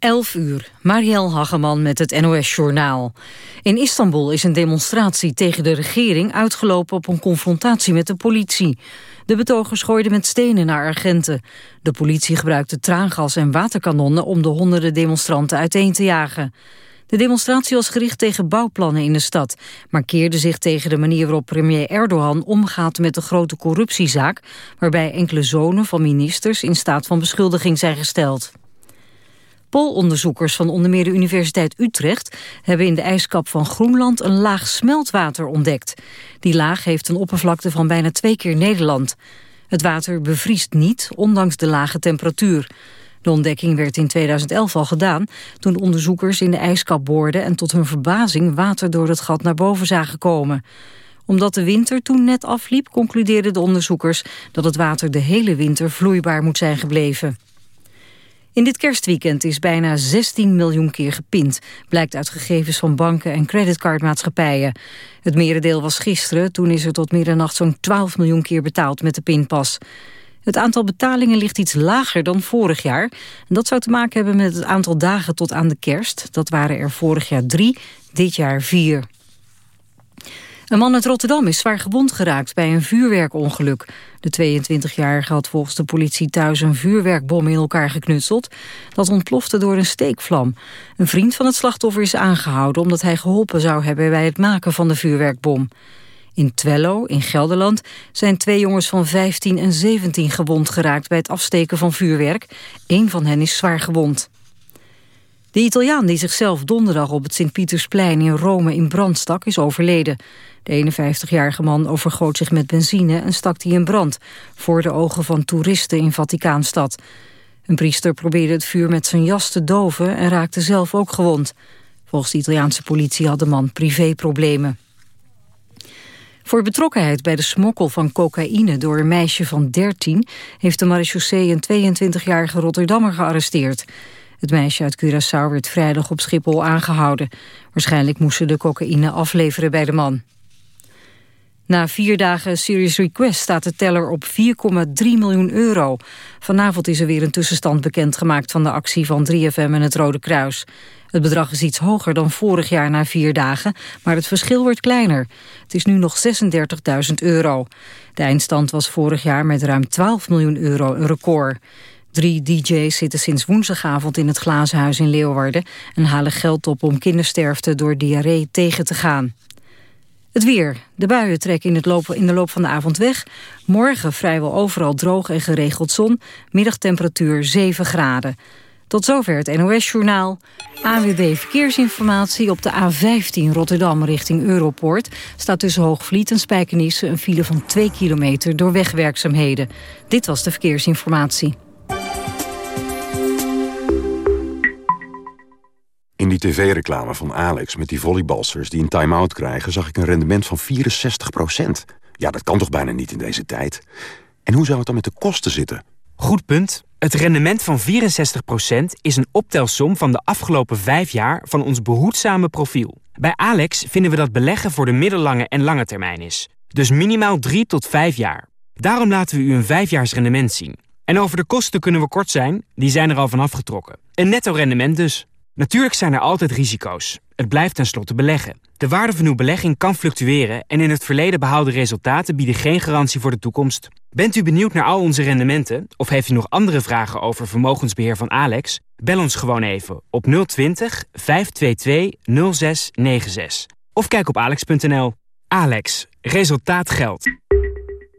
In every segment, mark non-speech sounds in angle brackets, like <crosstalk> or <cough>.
11 uur, Marielle Hageman met het NOS-journaal. In Istanbul is een demonstratie tegen de regering uitgelopen op een confrontatie met de politie. De betogers gooiden met stenen naar agenten. De politie gebruikte traangas en waterkanonnen om de honderden demonstranten uiteen te jagen. De demonstratie was gericht tegen bouwplannen in de stad, maar keerde zich tegen de manier waarop premier Erdogan omgaat met de grote corruptiezaak, waarbij enkele zonen van ministers in staat van beschuldiging zijn gesteld. Poolonderzoekers van onder meer de Universiteit Utrecht... hebben in de ijskap van Groenland een laag smeltwater ontdekt. Die laag heeft een oppervlakte van bijna twee keer Nederland. Het water bevriest niet, ondanks de lage temperatuur. De ontdekking werd in 2011 al gedaan... toen onderzoekers in de ijskap boorden... en tot hun verbazing water door het gat naar boven zagen komen omdat de winter toen net afliep, concludeerden de onderzoekers dat het water de hele winter vloeibaar moet zijn gebleven. In dit kerstweekend is bijna 16 miljoen keer gepind... blijkt uit gegevens van banken en creditcardmaatschappijen. Het merendeel was gisteren, toen is er tot middernacht... zo'n 12 miljoen keer betaald met de pinpas. Het aantal betalingen ligt iets lager dan vorig jaar. En dat zou te maken hebben met het aantal dagen tot aan de kerst. Dat waren er vorig jaar drie, dit jaar vier. Een man uit Rotterdam is zwaar gewond geraakt bij een vuurwerkongeluk. De 22-jarige had volgens de politie thuis een vuurwerkbom in elkaar geknutseld. Dat ontplofte door een steekvlam. Een vriend van het slachtoffer is aangehouden omdat hij geholpen zou hebben bij het maken van de vuurwerkbom. In Twello, in Gelderland, zijn twee jongens van 15 en 17 gewond geraakt bij het afsteken van vuurwerk. Eén van hen is zwaar gewond. De Italiaan die zichzelf donderdag op het Sint-Pietersplein in Rome in brand stak is overleden. De 51-jarige man overgoot zich met benzine en stak die in brand... voor de ogen van toeristen in Vaticaanstad. Een priester probeerde het vuur met zijn jas te doven... en raakte zelf ook gewond. Volgens de Italiaanse politie had de man privéproblemen. Voor betrokkenheid bij de smokkel van cocaïne door een meisje van 13... heeft de marechaussee een 22-jarige Rotterdammer gearresteerd. Het meisje uit Curaçao werd vrijdag op Schiphol aangehouden. Waarschijnlijk moest ze de cocaïne afleveren bij de man. Na vier dagen Serious Request staat de teller op 4,3 miljoen euro. Vanavond is er weer een tussenstand bekendgemaakt van de actie van 3FM en het Rode Kruis. Het bedrag is iets hoger dan vorig jaar na vier dagen, maar het verschil wordt kleiner. Het is nu nog 36.000 euro. De eindstand was vorig jaar met ruim 12 miljoen euro een record. Drie dj's zitten sinds woensdagavond in het Glazen Huis in Leeuwarden... en halen geld op om kindersterfte door diarree tegen te gaan. Het weer. De buien trekken in, het in de loop van de avond weg. Morgen vrijwel overal droog en geregeld zon. Middagtemperatuur 7 graden. Tot zover het NOS-journaal. AWB Verkeersinformatie op de A15 Rotterdam richting Europoort... staat tussen Hoogvliet en Spijkenisse een file van 2 kilometer door wegwerkzaamheden. Dit was de verkeersinformatie. In die tv-reclame van Alex met die volleybalsters die een time-out krijgen... zag ik een rendement van 64% Ja, dat kan toch bijna niet in deze tijd? En hoe zou het dan met de kosten zitten? Goed punt. Het rendement van 64% is een optelsom van de afgelopen vijf jaar van ons behoedzame profiel. Bij Alex vinden we dat beleggen voor de middellange en lange termijn is. Dus minimaal 3 tot 5 jaar. Daarom laten we u een vijfjaars rendement zien. En over de kosten kunnen we kort zijn, die zijn er al van afgetrokken. Een netto rendement dus. Natuurlijk zijn er altijd risico's. Het blijft tenslotte beleggen. De waarde van uw belegging kan fluctueren en in het verleden behaalde resultaten bieden geen garantie voor de toekomst. Bent u benieuwd naar al onze rendementen of heeft u nog andere vragen over vermogensbeheer van Alex? Bel ons gewoon even op 020 522 0696 of kijk op alex.nl. Alex, resultaat geldt.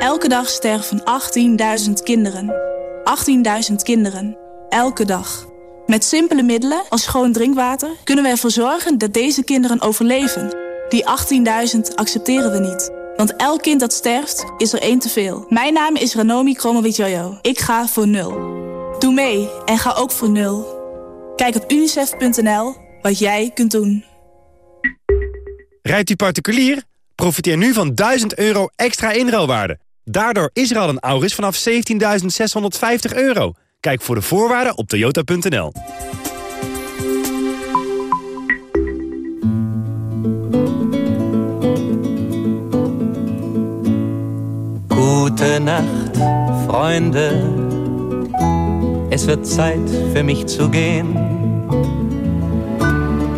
Elke dag sterven 18.000 kinderen. 18.000 kinderen. Elke dag. Met simpele middelen als schoon drinkwater kunnen we ervoor zorgen dat deze kinderen overleven. Die 18.000 accepteren we niet. Want elk kind dat sterft, is er één te veel. Mijn naam is Ranomi Kromowidjojo. Ik ga voor nul. Doe mee en ga ook voor nul. Kijk op unicef.nl wat jij kunt doen. Rijdt u particulier? Profiteer nu van 1000 euro extra inruilwaarde. Daardoor is er al een Auris vanaf 17.650 euro. Kijk voor de voorwaarden op toyota.nl. Nacht, Freunde. Es wird Zeit für mich zu gehen.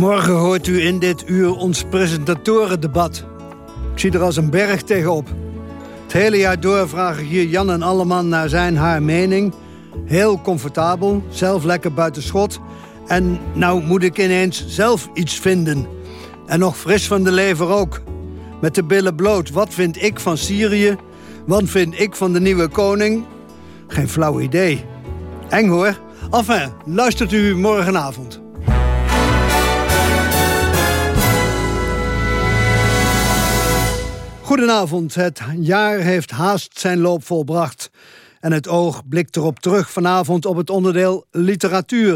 Morgen hoort u in dit uur ons presentatorendebat. Ik zie er als een berg tegenop. Het hele jaar door vragen hier Jan en Alleman naar zijn haar mening. Heel comfortabel, zelf lekker buiten schot. En nou moet ik ineens zelf iets vinden. En nog fris van de lever ook. Met de billen bloot. Wat vind ik van Syrië? Wat vind ik van de nieuwe koning? Geen flauw idee. Eng hoor. Enfin, luistert u morgenavond. Goedenavond. Het jaar heeft haast zijn loop volbracht. En het oog blikt erop terug vanavond op het onderdeel literatuur.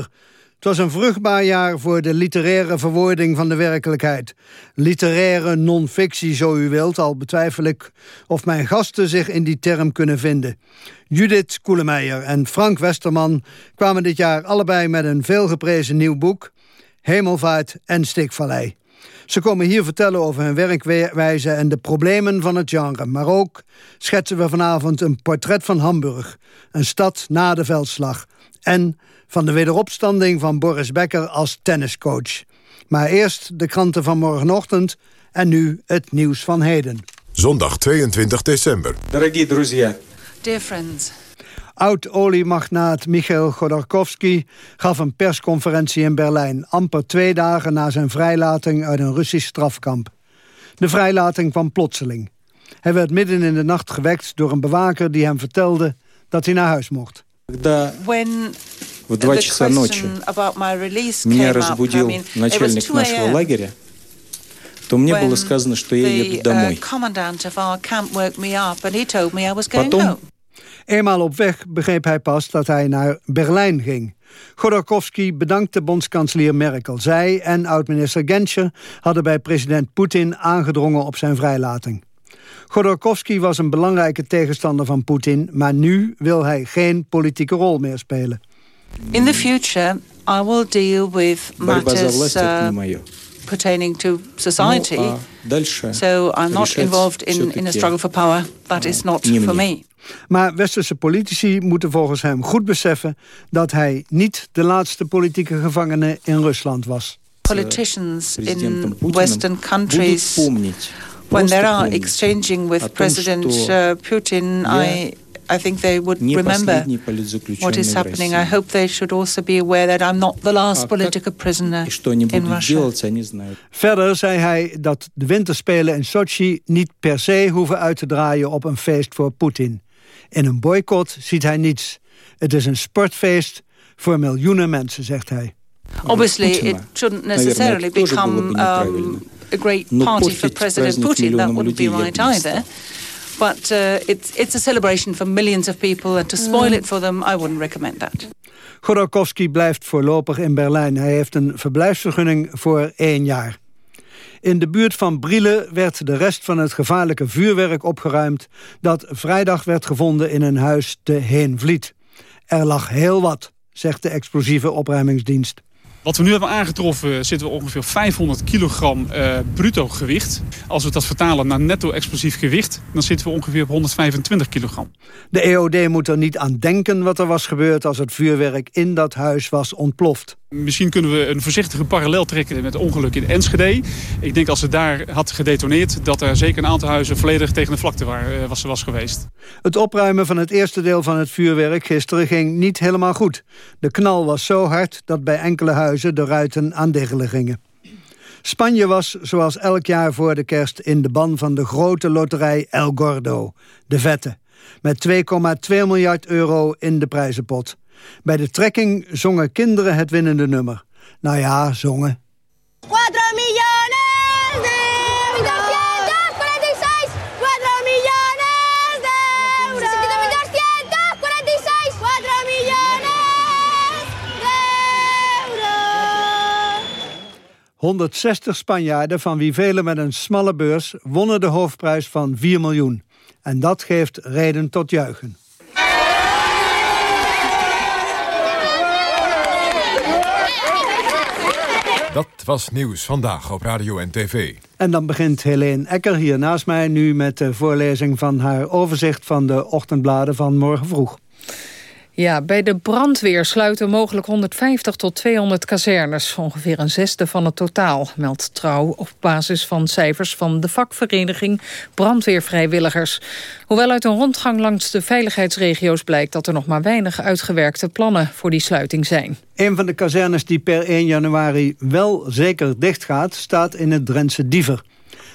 Het was een vruchtbaar jaar voor de literaire verwoording van de werkelijkheid. Literaire non-fictie, zo u wilt, al betwijfel ik of mijn gasten zich in die term kunnen vinden. Judith Koelemeijer en Frank Westerman kwamen dit jaar allebei met een veelgeprezen nieuw boek... Hemelvaart en Stikvallei. Ze komen hier vertellen over hun werkwijze en de problemen van het genre. Maar ook schetsen we vanavond een portret van Hamburg. Een stad na de veldslag. En van de wederopstanding van Boris Becker als tenniscoach. Maar eerst de kranten van morgenochtend en nu het nieuws van heden. Zondag 22 december. Dear friends. Oud-oliemagnaat Michail Godorkovsky gaf een persconferentie in Berlijn... amper twee dagen na zijn vrijlating uit een Russisch strafkamp. De vrijlating kwam plotseling. Hij werd midden in de nacht gewekt door een bewaker die hem vertelde dat hij naar huis mocht. When в два часа ночи меня разбудил начальник нашего лагеря, то мне было сказано, что я еду домой. Потом Eenmaal op weg begreep hij pas dat hij naar Berlijn ging. Godorkovsky bedankte bondskanselier Merkel. Zij en oud-minister Genscher hadden bij president Poetin aangedrongen op zijn vrijlating. Godorkovsky was een belangrijke tegenstander van Poetin... maar nu wil hij geen politieke rol meer spelen. In the future, I will deal with matters uh, pertaining to society. So I'm not involved in, in a struggle for power. That is not for me. Maar westerse politici moeten volgens hem goed beseffen... dat hij niet de laatste politieke gevangene in Rusland was. Politicians in western countries... when they are exchanging with President uh, Putin... I I think they would remember what is happening. I hope they should also be aware that I'm not the last political prisoner in Russia. Verder zei hij dat de winterspelen in Sochi niet per se hoeven uit te draaien op een feest voor Poetin. In een boycott ziet hij niets. Het is een sportfeest voor miljoenen mensen, zegt hij. Obviously, it shouldn't necessarily become um, a great party for President Putin. That wouldn't be right either. But uh, it's, it's a celebration for millions of people. And to spoil it for them, I wouldn't recommend that. Godorkovsky blijft voorlopig in Berlijn. Hij heeft een verblijfsvergunning voor één jaar. In de buurt van Brielle werd de rest van het gevaarlijke vuurwerk opgeruimd... dat vrijdag werd gevonden in een huis te Heenvliet. Er lag heel wat, zegt de explosieve opruimingsdienst. Wat we nu hebben aangetroffen zitten we ongeveer 500 kilogram uh, bruto gewicht. Als we dat vertalen naar netto explosief gewicht... dan zitten we ongeveer op 125 kilogram. De EOD moet er niet aan denken wat er was gebeurd... als het vuurwerk in dat huis was ontploft. Misschien kunnen we een voorzichtige parallel trekken met het ongeluk in Enschede. Ik denk als het daar had gedetoneerd... dat er zeker een aantal huizen volledig tegen de vlakte waar, was, was geweest. Het opruimen van het eerste deel van het vuurwerk gisteren ging niet helemaal goed. De knal was zo hard dat bij enkele huizen de ruiten aan diggelen gingen. Spanje was, zoals elk jaar voor de kerst... in de ban van de grote loterij El Gordo, de vette. Met 2,2 miljard euro in de prijzenpot. Bij de trekking zongen kinderen het winnende nummer. Nou ja, zongen. 4 miljoen de 246, 4 miljoen de euros. 246, 4 miljoen de euros. 160 Spanjaarden, van wie velen met een smalle beurs, wonnen de hoofdprijs van 4 miljoen. En dat geeft reden tot juichen. Dat was Nieuws Vandaag op Radio en TV. En dan begint Helene Ecker hier naast mij nu met de voorlezing van haar overzicht van de ochtendbladen van morgen vroeg. Ja, bij de brandweer sluiten mogelijk 150 tot 200 kazernes. Ongeveer een zesde van het totaal, meldt Trouw... op basis van cijfers van de vakvereniging Brandweervrijwilligers. Hoewel uit een rondgang langs de veiligheidsregio's blijkt... dat er nog maar weinig uitgewerkte plannen voor die sluiting zijn. Een van de kazernes die per 1 januari wel zeker dichtgaat... staat in het Drentse Diever.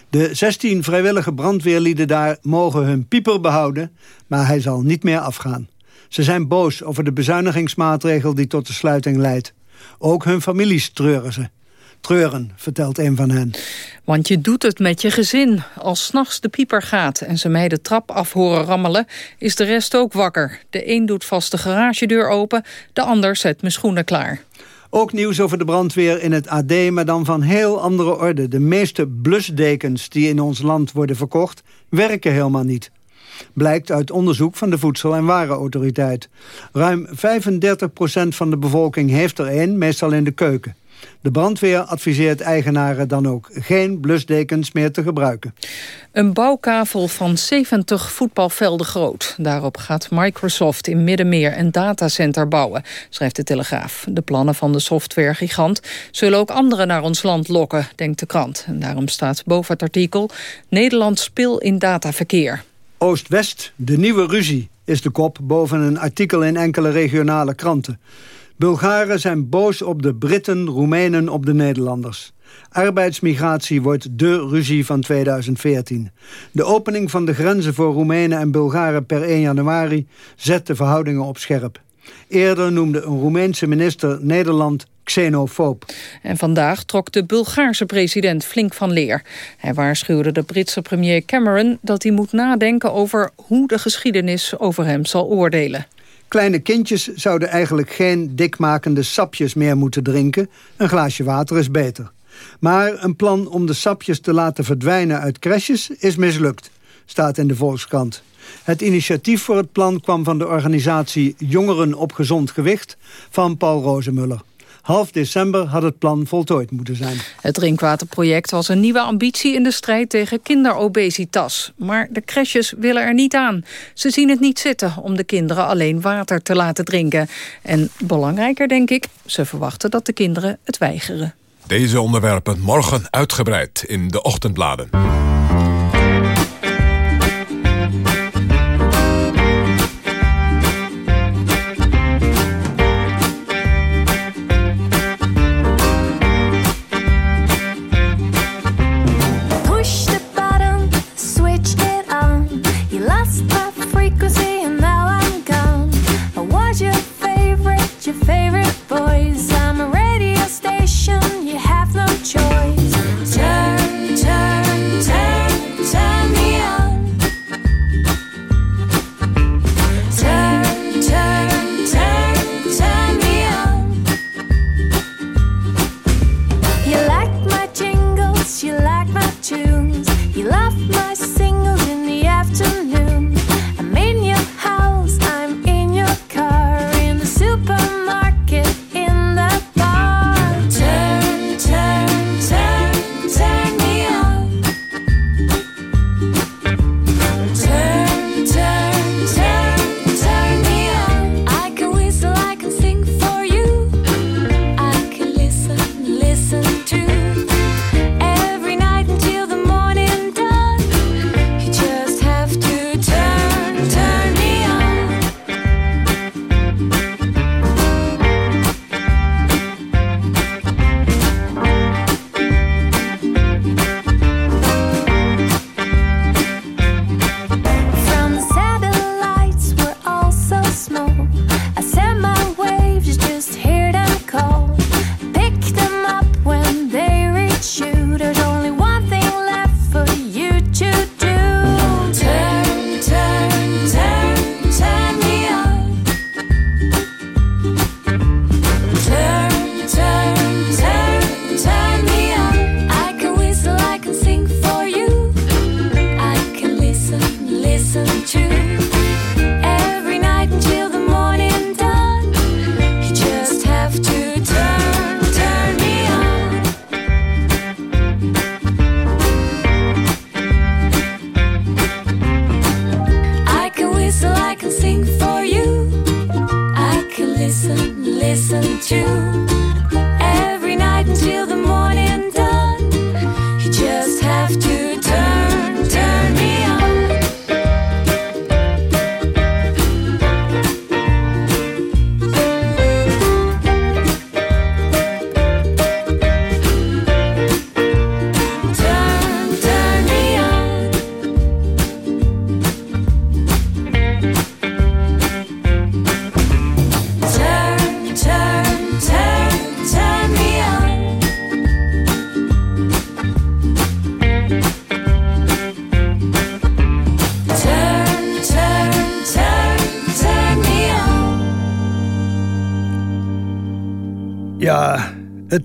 De 16 vrijwillige brandweerlieden daar mogen hun pieper behouden... maar hij zal niet meer afgaan. Ze zijn boos over de bezuinigingsmaatregel die tot de sluiting leidt. Ook hun families treuren ze. Treuren, vertelt een van hen. Want je doet het met je gezin. Als s'nachts de pieper gaat en ze mij de trap af horen rammelen... is de rest ook wakker. De een doet vast de garagedeur open, de ander zet mijn schoenen klaar. Ook nieuws over de brandweer in het AD, maar dan van heel andere orde. De meeste blusdekens die in ons land worden verkocht, werken helemaal niet blijkt uit onderzoek van de Voedsel- en Warenautoriteit. Ruim 35% van de bevolking heeft er een, meestal in de keuken. De brandweer adviseert eigenaren dan ook geen blusdekens meer te gebruiken. Een bouwkavel van 70 voetbalvelden groot. Daarop gaat Microsoft in Middenmeer een datacenter bouwen, schrijft de Telegraaf. De plannen van de softwaregigant zullen ook anderen naar ons land lokken, denkt de krant. En daarom staat boven het artikel Nederland spil in dataverkeer. Oost-West, de nieuwe ruzie, is de kop boven een artikel in enkele regionale kranten. Bulgaren zijn boos op de Britten, Roemenen op de Nederlanders. Arbeidsmigratie wordt de ruzie van 2014. De opening van de grenzen voor Roemenen en Bulgaren per 1 januari zet de verhoudingen op scherp. Eerder noemde een Roemeense minister Nederland xenofoob. En vandaag trok de Bulgaarse president flink van leer. Hij waarschuwde de Britse premier Cameron dat hij moet nadenken over hoe de geschiedenis over hem zal oordelen. Kleine kindjes zouden eigenlijk geen dikmakende sapjes meer moeten drinken. Een glaasje water is beter. Maar een plan om de sapjes te laten verdwijnen uit crèches is mislukt, staat in de Volkskrant. Het initiatief voor het plan kwam van de organisatie Jongeren op Gezond Gewicht van Paul Rozemuller. Half december had het plan voltooid moeten zijn. Het drinkwaterproject was een nieuwe ambitie in de strijd tegen kinderobesitas. Maar de crèches willen er niet aan. Ze zien het niet zitten om de kinderen alleen water te laten drinken. En belangrijker denk ik, ze verwachten dat de kinderen het weigeren. Deze onderwerpen morgen uitgebreid in de ochtendbladen.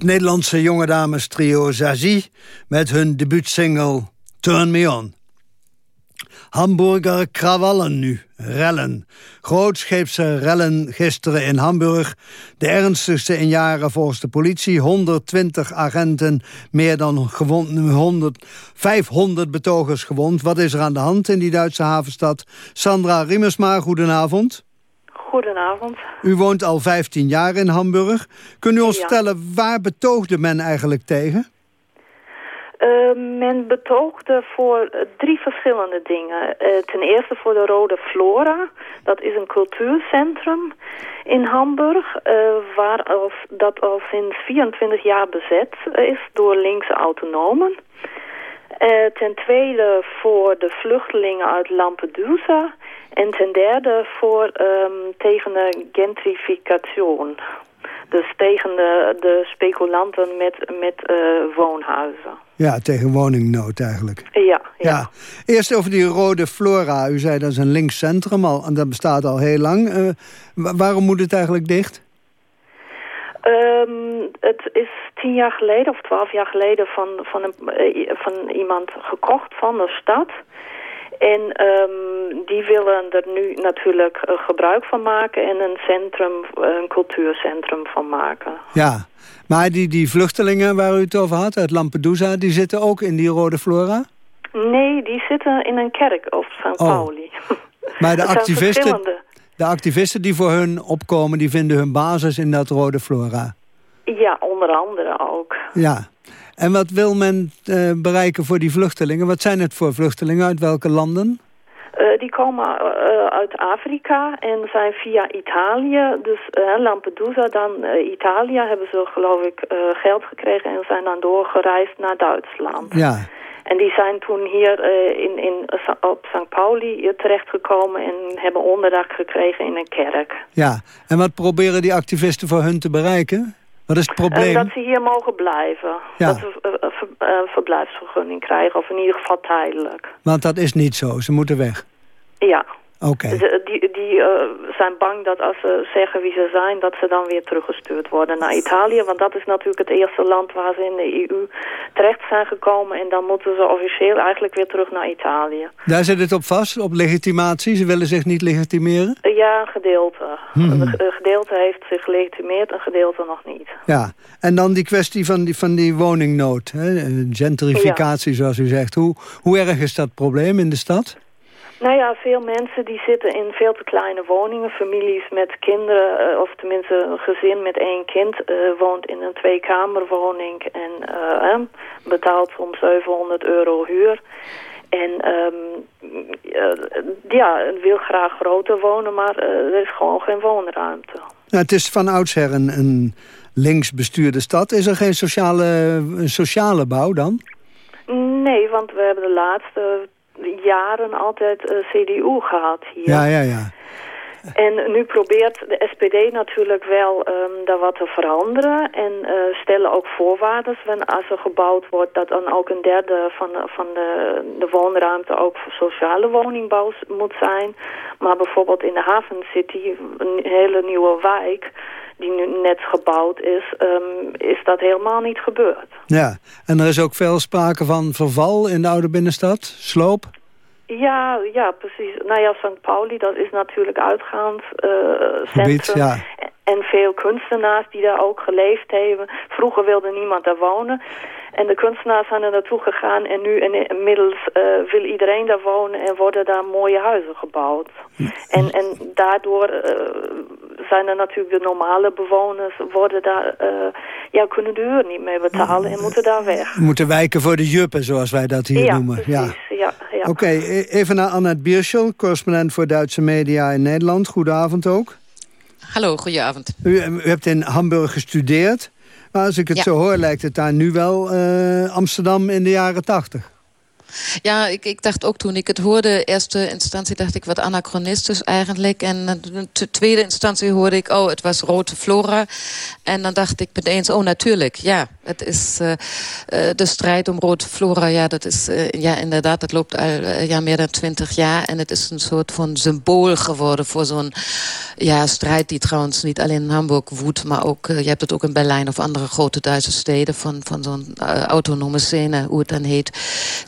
Nederlandse jonge dames trio Zazie met hun debuutsingle Turn Me On. Hamburger krawallen nu, rellen. Grootscheepse rellen gisteren in Hamburg. De ernstigste in jaren volgens de politie. 120 agenten, meer dan gewond, 100, 500 betogers gewond. Wat is er aan de hand in die Duitse havenstad? Sandra Riemersma, goedenavond. Goedenavond. U woont al 15 jaar in Hamburg. Kunt u ons Ja. vertellen, waar betoogde men eigenlijk tegen? Eh, men betoogde voor eh, drie verschillende dingen. Eh, ten eerste voor de Rode Flora. Dat is een cultuurcentrum in Hamburg. waar als, dat al sinds 24 jaar bezet is door linkse autonomen. Eh, ten tweede voor de vluchtelingen uit Lampedusa. En ten derde voor ehm, tegen de gentrificatie. Dus tegen de, de speculanten met, met eh, woonhuizen. Ja, tegen woningnood eigenlijk. Ja, Ja. Eerst over die rode flora. U zei dat is een links centrum al, en dat bestaat al heel lang. Eh, wa- waarom moet het eigenlijk dicht? Ehm, het is tien jaar geleden of twaalf jaar geleden van, van, een, eh, van iemand gekocht van de stad. En ehm, die willen er nu natuurlijk eh, gebruik van maken en een centrum, een cultuurcentrum van maken. Ja, maar die, die vluchtelingen waar u het over had, uit Lampedusa... die zitten ook in die rode flora? Nee, die zitten in een kerk op St. Oh. Pauli. Maar de <laughs> activisten. De activisten die voor hun opkomen... die vinden hun basis in dat rode flora. Ja, onder andere ook. Ja. En wat wil men eh, bereiken voor die vluchtelingen? Wat zijn het voor vluchtelingen? Uit welke landen? Eh, die komen eh, uit Afrika en zijn via Italië. Dus Lampedusa, dan Italië hebben ze geloof ik geld gekregen en zijn dan doorgereisd naar Duitsland. Ja. En die zijn toen hier eh, in, in, op St. Pauli eh, terechtgekomen en hebben onderdak gekregen in een kerk. Ja. En wat proberen die activisten voor hun te bereiken? Wat is het En probleem? dat ze hier mogen blijven. Ja. Dat ze eh, eh, ver- eh, verblijfsvergunning krijgen, of in ieder geval tijdelijk. Want dat is niet zo. Ze moeten weg. Ja. Ze- die die eh, zijn bang dat als ze zeggen wie ze zijn, dat ze dan weer teruggestuurd worden naar Italië. Want dat is natuurlijk het eerste land waar ze in de EU terecht zijn gekomen. En dan moeten ze officieel eigenlijk weer terug naar Italië. Daar zit het op vast, op legitimatie. Ze willen zich niet legitimeren. Eh, Ja, een gedeelte. Een ge- een gedeelte heeft zich gelegitimeerd, een gedeelte nog niet. Ja. En dan die kwestie van die, van die woningnood. Hè? eh, Gentrificatie, zoals u zegt. Hoe, hoe erg is dat probleem in de stad? Nou ja, veel mensen die zitten in veel te kleine woningen. Families met kinderen, eh, of tenminste een gezin met één kind... eh, woont in een tweekamerwoning en eh, betaalt om 700 euro huur. En ehm, eh, ja, wil graag groter wonen, maar er is gewoon geen woonruimte. Nou, het is van oudsher een, een links bestuurde stad. Is er geen sociale, sociale bouw dan? Nee, want we hebben de laatste jaren altijd eh, CDU gehad hier. Ja, ja, ja. En nu probeert de SPD natuurlijk wel um, daar wat te veranderen. En uh, stellen ook voorwaarden. Als er gebouwd wordt, dat dan ook een derde van, van de, de woonruimte ook voor sociale woningbouw moet zijn. Maar bijvoorbeeld in de Haven City, een hele nieuwe wijk die nu net gebouwd is, um, is dat helemaal niet gebeurd. Ja, en er is ook veel sprake van verval in de oude binnenstad, sloop. Ja, ja, precies. Nou ja, St. Pauli, dat is natuurlijk uitgaanscentrum. Uh, Gebied, ja. En veel kunstenaars die daar ook geleefd hebben. Vroeger wilde niemand daar wonen. En de kunstenaars zijn er naartoe gegaan. En nu inmiddels uh, wil iedereen daar wonen. En worden daar mooie huizen gebouwd. En, en daardoor uh, zijn er natuurlijk de normale bewoners, worden daar, uh, ja, kunnen de huur niet meer betalen en moeten daar weg. Moeten wijken voor de juppen, zoals wij dat hier ja, noemen. Precies. Ja, ja, ja. Oké, e- even naar Annette Bierschel, correspondent voor Duitse media in Nederland. Goedenavond ook. Hallo, goedenavond. U, u hebt in Hamburg gestudeerd. Maar als ik het zo hoor, lijkt het daar nu wel uh, Amsterdam in de jaren tachtig. Ja, ik, ik dacht ook toen ik het hoorde, eerste instantie dacht ik wat anachronistisch eigenlijk. En de tweede instantie hoorde ik, oh, het was rode flora. En dan dacht ik meteen, oh, natuurlijk, ja. Het is uh, de strijd om rode flora, ja, dat is, uh, ja, inderdaad, dat loopt al ja, meer dan twintig jaar. En het is een soort van symbool geworden voor zo'n ja, strijd die trouwens niet alleen in Hamburg woedt, maar ook, je hebt het ook in Berlijn of andere grote Duitse steden van, van zo'n autonome scène, hoe het dan heet,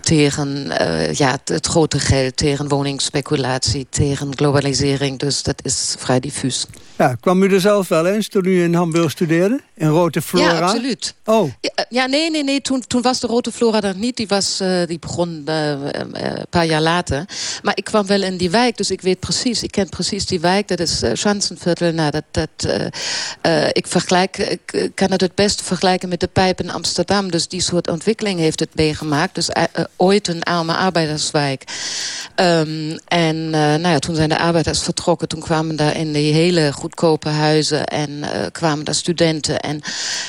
tegen tegen uh, ja, het grote geld, tegen woningspeculatie, tegen globalisering. Dus dat is vrij diffuus. Ja, kwam u er zelf wel eens toen u in Hamburg studeerde? In Rode Flora? Ja, absoluut. Oh. Ja, nee, nee, nee. Toen, toen was de Rode Flora er niet. Die, was, uh, die begon een paar jaar later. Maar ik kwam wel in die wijk, dus ik weet precies. Ik ken precies die wijk. Dat is Schanzenviertel. Nou, dat, dat, ik, vergelijk, ik kan het het beste vergelijken met de pijp in Amsterdam. Dus die soort ontwikkeling heeft het meegemaakt. Dus ooit een arme arbeiderswijk. Um, en nou ja, toen zijn de arbeiders vertrokken. Toen kwamen daar in die hele goedkope huizen en kwamen daar studenten en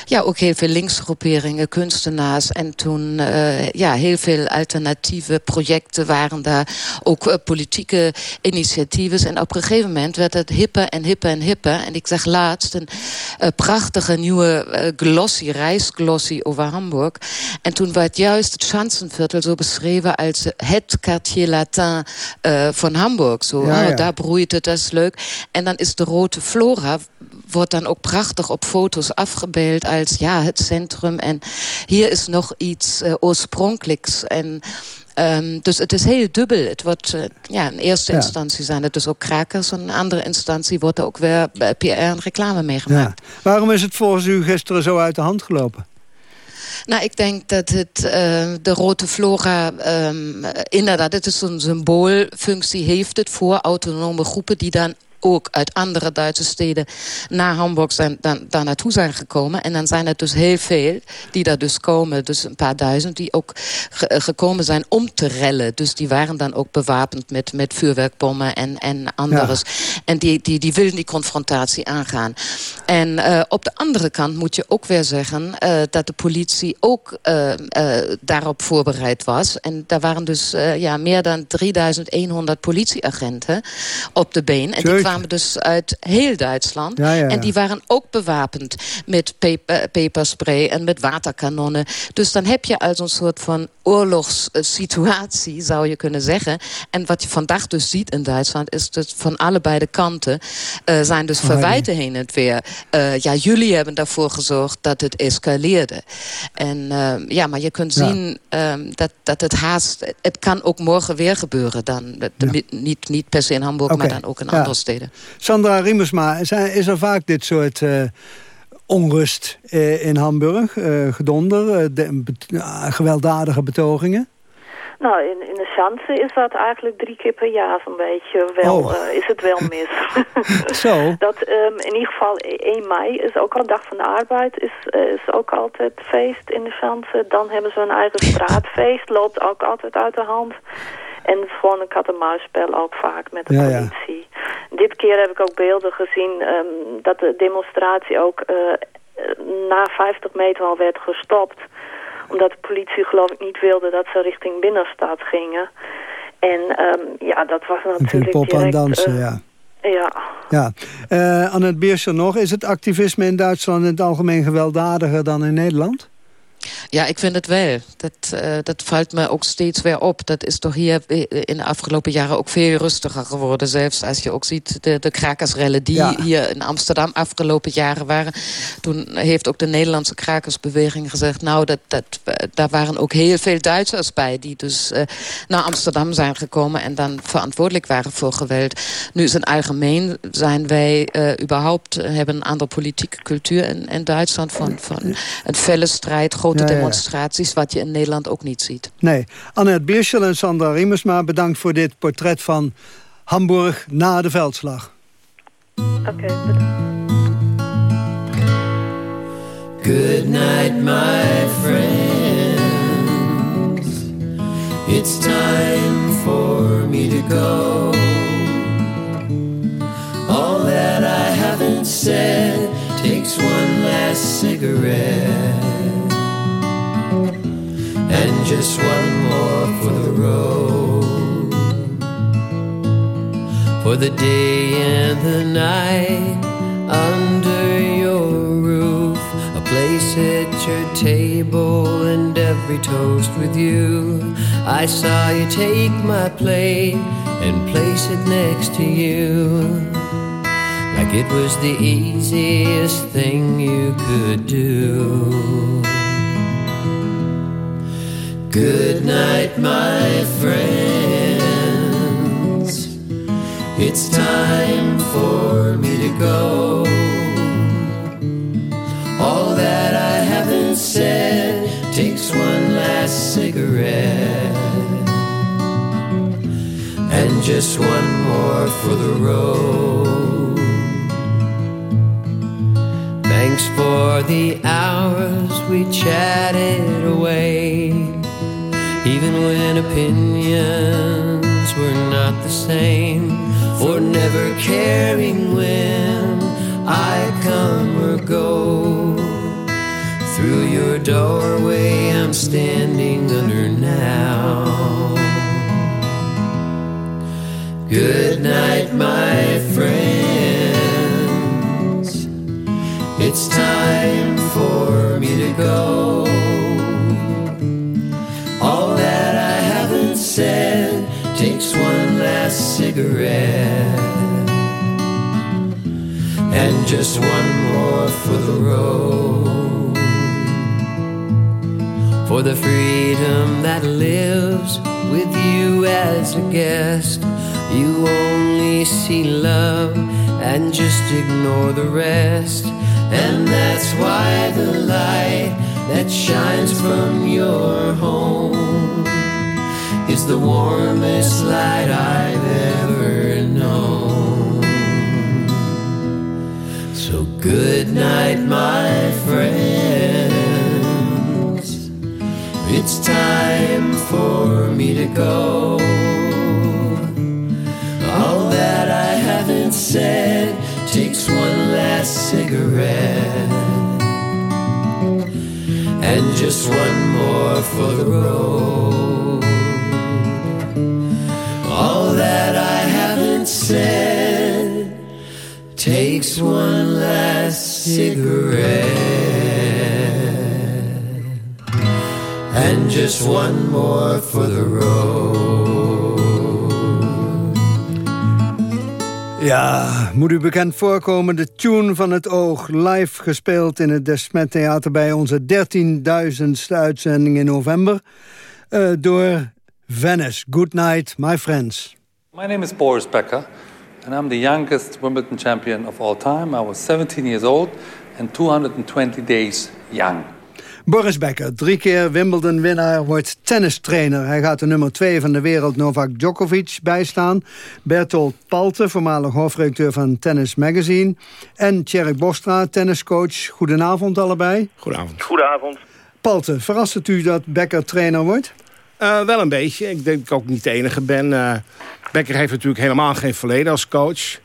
ja, ook heel veel linksgroeperingen, kunstenaars. En toen uh, ja, heel veel alternatieve projecten waren daar. Ook politieke initiatieven. En op een gegeven moment werd het hipper en hipper en hipper. En ik zag laatst een prachtige nieuwe glossy, reisglossy over Hamburg. En toen werd juist het Schanzenviertel zo beschreven als het quartier latin van Hamburg. Zo, ja, ja. Oh, daar broeit het, dat is leuk. En dan is de rode flora wordt dan ook prachtig op foto's afgebeeld als ja, het centrum. En hier is nog iets uh, oorspronkelijks. En Um, dus het is heel dubbel. Het wordt, uh, ja, in eerste ja. instantie zijn het dus ook krakers. En in andere instantie wordt er ook weer PR en reclame meegemaakt. Ja. Waarom is het volgens u gisteren zo uit de hand gelopen? Nou, ik denk dat het, uh, de rode flora um, inderdaad, het is een symboolfunctie heeft het voor autonome groepen die dan ook uit andere Duitse steden naar Hamburg zijn, dan, daar naartoe zijn gekomen. En dan zijn er dus heel veel die daar dus komen. Dus een paar duizend die ook ge eh, gekomen zijn om te rellen. Dus die waren dan ook bewapend met, met vuurwerkbommen en, en anderes. Ja. En die, die, die wilden die confrontatie aangaan. En uh, op de andere kant moet je ook weer zeggen... Uh, dat de politie ook uh, daarop voorbereid was. En daar waren dus ja, meer dan 3100 politieagenten op de been. En kwamen dus uit heel Duitsland. Ja, ja, ja. En die waren ook bewapend met peper, peperspray en met waterkanonnen. Dus dan heb je als een soort van oorlogssituatie, zou je kunnen zeggen. En wat je vandaag dus ziet in Duitsland... is dat van allebei de kanten uh, zijn dus verwijten heen en weer. Uh, ja, jullie hebben daarvoor gezorgd dat het escaleerde. En uh, ja, maar je kunt zien um, dat, dat het haast... Het kan ook morgen weer gebeuren dan. De, niet, niet per se in Hamburg, okay. maar dan ook in andere steden. Sandra Riemersma, is er vaak dit soort uh, onrust uh, in Hamburg? Uh, gedonder, de, gewelddadige betogingen? Nou, in, in de Schanze is dat eigenlijk drie keer per jaar zo'n beetje wel, oh. uh, is het wel mis. <laughs> <laughs> Zo? Dat um, in ieder geval 1 mei is ook al Dag van de Arbeid, is, uh, is ook altijd feest in de Schanze. Dan hebben ze een eigen straatfeest, loopt ook altijd uit de hand. En het gewoon een kat-en-muisspel ook vaak met de ja, politie. Ja. Dit keer heb ik ook beelden gezien um, dat de demonstratie ook uh, na 50 meter al werd gestopt. Omdat de politie geloof ik niet wilde dat ze richting binnenstad gingen. En um, ja, dat was natuurlijk pop direct... aan dansen, uh, ja. Ja. ja. Uh, Beersen nog, is het activisme in Duitsland in het algemeen gewelddadiger dan in Nederland? Ja, ik vind het wel. Dat, uh, dat valt me ook steeds weer op. Dat is toch hier in de afgelopen jaren ook veel rustiger geworden. Zelfs als je ook ziet de, de krakersrellen die ja. hier in Amsterdam afgelopen jaren waren. Toen heeft ook de Nederlandse krakersbeweging gezegd... nou, dat, dat, daar waren ook heel veel Duitsers bij... die dus uh, naar Amsterdam zijn gekomen en dan verantwoordelijk waren voor geweld. Nu is in algemeen zijn wij uh, überhaupt... hebben een andere politieke cultuur in, in Duitsland... van, van een felle strijd, grote ja, demonstraties... wat je in Nederland ook niet ziet. Nee. Annette Bierschel en Sandra Riemersma, bedankt voor dit portret van Hamburg na de veldslag. Oké, bedankt. Good night, my friends. It's time for me to go. All that I haven't said takes one last cigarette. Just one more for the road. For the day and the night under your roof. A place at your table and every toast with you. I saw you take my plate and place it next to you. Like it was the easiest thing you could do. Good night, my friends. It's time for me to go. All that I haven't said takes one last cigarette. And just one more for the road. Thanks for the hours we chatted away. Even when opinions were not the same, for never caring when I come or go. Through your doorway, I'm standing under now. Good night, my friends. Cigarette. And just one more for the road. For the freedom that lives with you as a guest. You only see love and just ignore the rest. And that's why the light that shines from your home is the warmest light I've ever known. So good night, my friends. It's time for me to go. All that I haven't said takes one last cigarette. And just one more for the road. Takes one last cigarette. And just one more for the road. Ja, moet u bekend voorkomen. De tune van het oog, live gespeeld in het Desmet Theater... bij onze 13.000ste uitzending in november. eh, door Venice. Good night, my friends. My name is Boris Becker, and I'm the youngest Wimbledon champion of all time. I was 17 years old and 220 days young. Boris Becker, drie keer Wimbledon-winnaar, wordt tennistrainer. Hij gaat de nummer 2 van de wereld Novak Djokovic bijstaan. Bertolt Palte, voormalig hoofdredacteur van Tennis Magazine. En Tjerk Bostra, tenniscoach. Goedenavond allebei. Goedenavond. Goedenavond. Palte, verrast het u dat Becker trainer wordt? Uh, wel een beetje. Ik denk dat ik ook niet de enige ben. Uh, Becker heeft natuurlijk helemaal geen verleden als coach.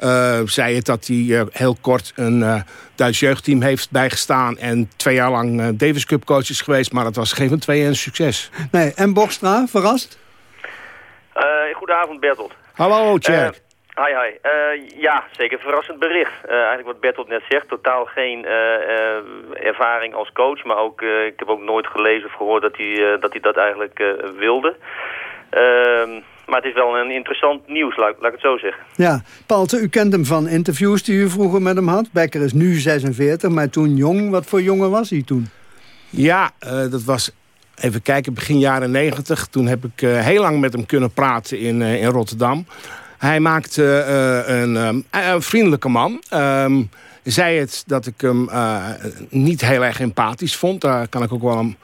Uh, zei het dat hij heel kort een Duits jeugdteam heeft bijgestaan... en twee jaar lang Davis Cup coach is geweest... maar dat was geen van tweeën een succes. Nee, en Bokstra, verrast? goedenavond, Bertolt. Hallo, Tjerk. Hi, hi. Uh, ja, zeker verrassend bericht. Uh, eigenlijk wat Bertolt net zegt, totaal geen uh, ervaring als coach. Maar ook, ik heb ook nooit gelezen of gehoord dat hij dat, hij dat eigenlijk wilde. Ehm, maar het is wel een interessant nieuws, laat, laat ik het zo zeggen. Ja, Palte, u kent hem van interviews die u vroeger met hem had. Becker is nu 46, maar toen jong. Wat voor jongen was hij toen? Ja, dat was even kijken, begin jaren 90. Toen heb ik heel lang met hem kunnen praten in, in Rotterdam. Hij maakte uh, een, um, een, vriendelijke man. Um, zei het dat ik hem uh, niet heel erg empathisch vond. Daar kan ik ook wel een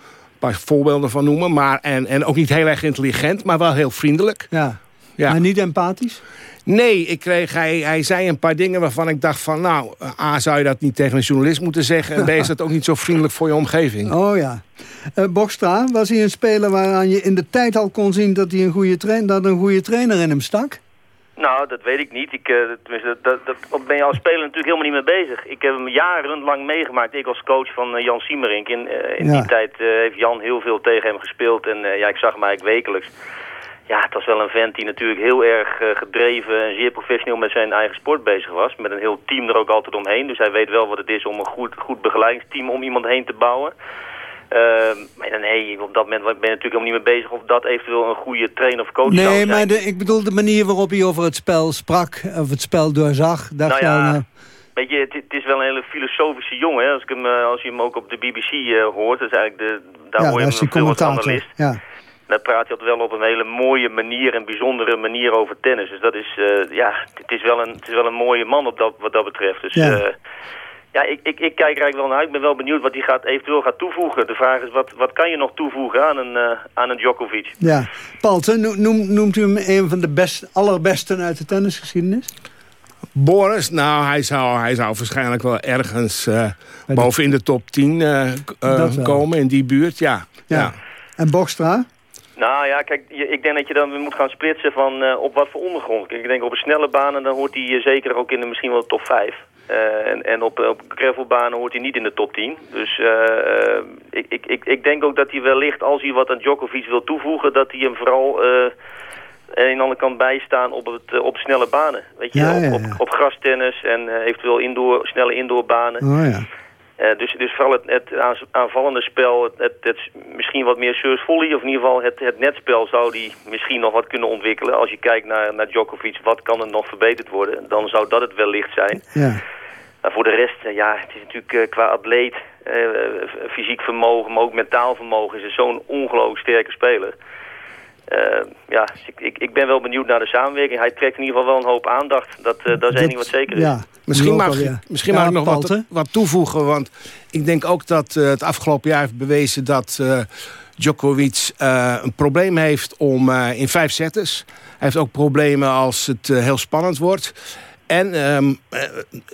paar voorbeelden van noemen. Maar, en, en ook niet heel erg intelligent, maar wel heel vriendelijk. Ja, ja. maar niet empathisch? Nee, ik kreeg, hij, hij zei een paar dingen waarvan ik dacht van... nou, A, zou je dat niet tegen een journalist moeten zeggen... en B, is dat ook niet zo vriendelijk voor je omgeving. <laughs> Oh ja. Uh, Bokstra, was hij een speler waaraan je in de tijd al kon zien... dat, hij een goede dat een goede trainer in hem stak? Nou, dat weet ik niet. Ik, uh, tenminste, dat, dat, dat ben je als speler natuurlijk helemaal niet mee bezig. Ik heb hem jarenlang meegemaakt. Ik als coach van uh, Jan Siemerink. In, in ja. die tijd heeft Jan heel veel tegen hem gespeeld. En ja, ik zag hem eigenlijk wekelijks ja, het was wel een vent die natuurlijk heel erg gedreven en zeer professioneel met zijn eigen sport bezig was. Met een heel team er ook altijd omheen. Dus hij weet wel wat het is om een goed, goed begeleidingsteam om iemand heen te bouwen. Uh, maar nee, op dat moment ben je natuurlijk helemaal niet mee bezig of dat eventueel een goede trainer of coach nee, zou zijn. Nee, maar de, ik bedoel de manier waarop hij over het spel sprak, of het spel doorzag. Dacht nou ja, uh... Weet je, het, het, is wel een hele filosofische jongen. Hè? Als, ik hem, als je hem ook op de BBC uh, hoort, dat is eigenlijk de, daar ja, hoor je hem veel analist. Ja daar praat hij altijd wel op een hele mooie manier en bijzondere manier over tennis. Dus dat is, uh, ja, het is, wel een, het is wel een mooie man op dat, wat dat betreft. Dus ja, uh, ja ik, ik, ik kijk er eigenlijk wel naar uit. Ik ben wel benieuwd wat hij gaat, eventueel gaat toevoegen. De vraag is, wat, wat kan je nog toevoegen aan een, uh, aan een Djokovic? Ja, Palte, noem, noemt u hem een van de best, allerbesten uit de tennisgeschiedenis? Boris, nou, hij zou, hij zou waarschijnlijk wel ergens boven in de top 10 komen, in die buurt, ja. ja. ja. En Bokstra? Nou ja, kijk, ik denk dat je dan moet gaan splitsen van uh, op wat voor ondergrond. Ik denk op een snelle banen dan hoort hij uh, zeker ook in de misschien wel de top 5. Uh, en, en op, op gravelbanen hoort hij niet in de top 10. Dus ik, ik, ik, ik denk ook dat hij wellicht, als hij wat aan Djokovic wil toevoegen... dat hij hem vooral aan de andere kant bijstaan op, het, op snelle banen. Weet je, ja, ja, ja. Op, op, grastennis en eventueel indoor, snelle indoorbanen. Oh ja. Uh, dus, dus vooral het, het aanvallende spel, het, het, het, misschien wat meer surf volley, of in ieder geval het, het netspel zou die misschien nog wat kunnen ontwikkelen. Als je kijkt naar, naar Djokovic, wat kan er nog verbeterd worden? Dan zou dat het wellicht zijn. Ja. Maar voor de rest, ja, het is natuurlijk uh, qua atleet, uh, fysiek vermogen, maar ook mentaal vermogen, is het zo'n ongelooflijk sterke speler. Uh, ja, dus ik, ik, ik, ben wel benieuwd naar de samenwerking. Hij trekt in ieder geval wel een hoop aandacht. Dat, uh, dat is één ding wat zeker is. Ja, misschien mag, al, ja. misschien ja, mag ik nog wat, wat, toevoegen. Want ik denk ook dat uh, het afgelopen jaar heeft bewezen... dat Djokovic een probleem heeft om in vijf setters. Hij heeft ook problemen als het heel spannend wordt. En um, uh,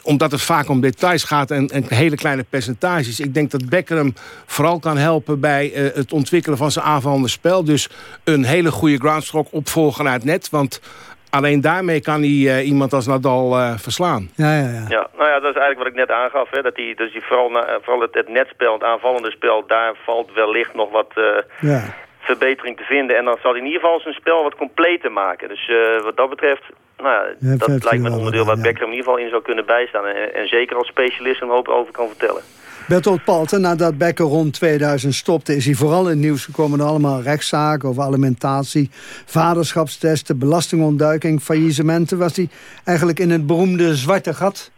omdat het vaak om details gaat en, en, hele kleine percentages... ik denk dat Becker hem vooral kan helpen bij uh, het ontwikkelen van zijn aanvallende spel. Dus een hele goede groundstroke opvolgen naar het net. Want alleen daarmee kan hij uh, iemand als Nadal verslaan. Ja, ja, ja. ja, nou ja, dat is eigenlijk wat ik net aangaf. Hè, dat hij, dus hij vooral, vooral het, het netspel, het aanvallende spel... daar valt wellicht nog wat... ja verbetering te vinden. En dan zal hij in ieder geval zijn spel wat completer maken. Dus uh, wat dat betreft, nou ja, dat lijkt me een onderdeel waar ja. Becker in ieder geval in zou kunnen bijstaan. En, en zeker als specialist een hoop over kan vertellen. Bertolt Palten, nadat Becker rond 2000 stopte... is hij vooral in het nieuws gekomen door allemaal rechtszaken over alimentatie... vaderschapstesten, belastingontduiking, faillissementen... was hij eigenlijk in het beroemde zwarte gat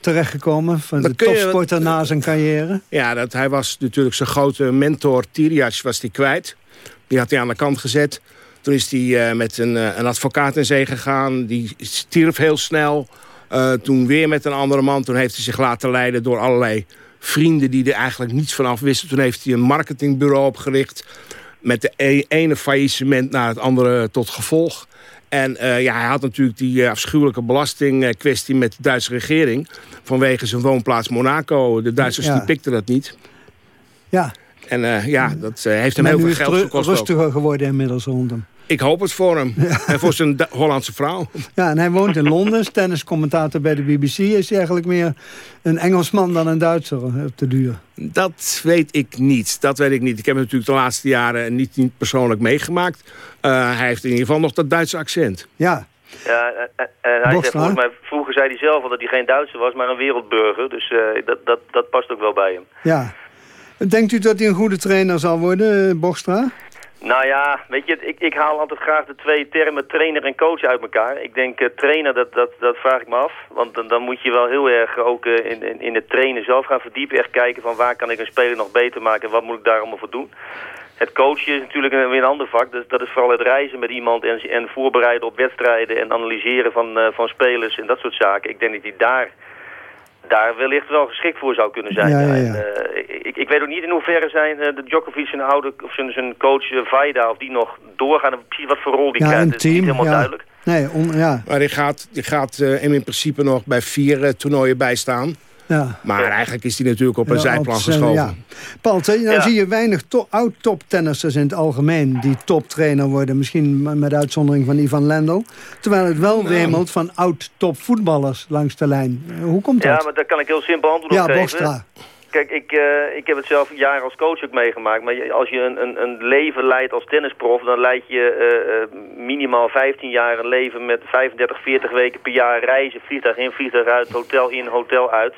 terechtgekomen... van de topsporter na zijn carrière. Ja, dat, hij was natuurlijk zijn grote mentor Tiriac was hij kwijt. Die had hij aan de kant gezet. Toen is hij uh, met een, uh, een advocaat in zee gegaan. Die stierf heel snel. Uh, toen weer met een andere man. Toen heeft hij zich laten leiden door allerlei vrienden... die er eigenlijk niets van af wisten. Toen heeft hij een marketingbureau opgericht... met de e ene faillissement naar het andere tot gevolg. En uh, ja, hij had natuurlijk die uh, afschuwelijke belastingkwestie met de Duitse regering... vanwege zijn woonplaats Monaco. De Duitsers Ja. die pikten dat niet. Ja, En uh, ja, dat heeft hem maar heel veel is geld gekost. ook. rustiger geworden inmiddels rond hem. Ik hoop het voor hem. En voor zijn Hollandse vrouw. Ja, en hij woont in Londen, is tenniscommentator bij de BBC. Is hij eigenlijk meer een Engelsman dan een Duitser op de duur? Dat weet ik niet. Dat weet ik niet. Ik heb hem natuurlijk de laatste jaren niet, niet persoonlijk meegemaakt. Uh, hij heeft in ieder geval nog dat Duitse accent. Ja. Ja, en, en hij volgens mij, vroeger zei hij zelf al dat hij geen Duitser was, maar een wereldburger. Dus uh, dat, dat, dat past ook wel bij hem. Ja. Denkt u dat hij een goede trainer zal worden, eh, Bokstra? Nou ja, weet je, ik, ik haal altijd graag de twee termen trainer en coach uit elkaar. Ik denk uh, trainer, dat, dat, dat vraag ik me af. Want dan, dan moet je wel heel erg ook uh, in, in, in het trainen zelf gaan verdiepen. Echt kijken van waar kan ik een speler nog beter maken en wat moet ik daar allemaal voor doen. Het coachen is natuurlijk een, weer een ander vak. Dus dat is vooral het reizen met iemand en, en voorbereiden op wedstrijden en analyseren van, uh, van spelers en dat soort zaken. Ik denk dat hij daar daar wellicht wel geschikt voor zou kunnen zijn. Ja, ja, ja. En, uh, ik, ik weet ook niet in hoeverre zijn uh, de Djokovic zijn oude of zijn, zijn coach uh, Vaida of die nog doorgaan en precies wat voor rol die Ja, krijgt. een Dat is niet helemaal ja. duidelijk. Nee, on, ja. Maar die gaat, die gaat uh, in principe nog bij vier uh, toernooien bijstaan. Ja. Maar eigenlijk is hij natuurlijk op een ja, zijplan geschoven. Ja. Paul, nou ja. zie je weinig to oud-toptennissers in het algemeen... die toptrainer worden, misschien met uitzondering van Ivan Lendl. Terwijl het wel nou. wemelt van oud-topvoetballers langs de lijn. Hoe komt dat? Ja, maar daar kan ik heel simpel antwoord op ja, geven. Bostra. Kijk, ik, uh, ik heb het zelf jaren als coach ook meegemaakt. Maar als je een, een, een leven leidt als tennisprof... dan leid je uh, minimaal 15 jaar een leven met 35, 40 weken per jaar reizen. Vliegtuig in, vliegtuig uit, hotel in, hotel uit.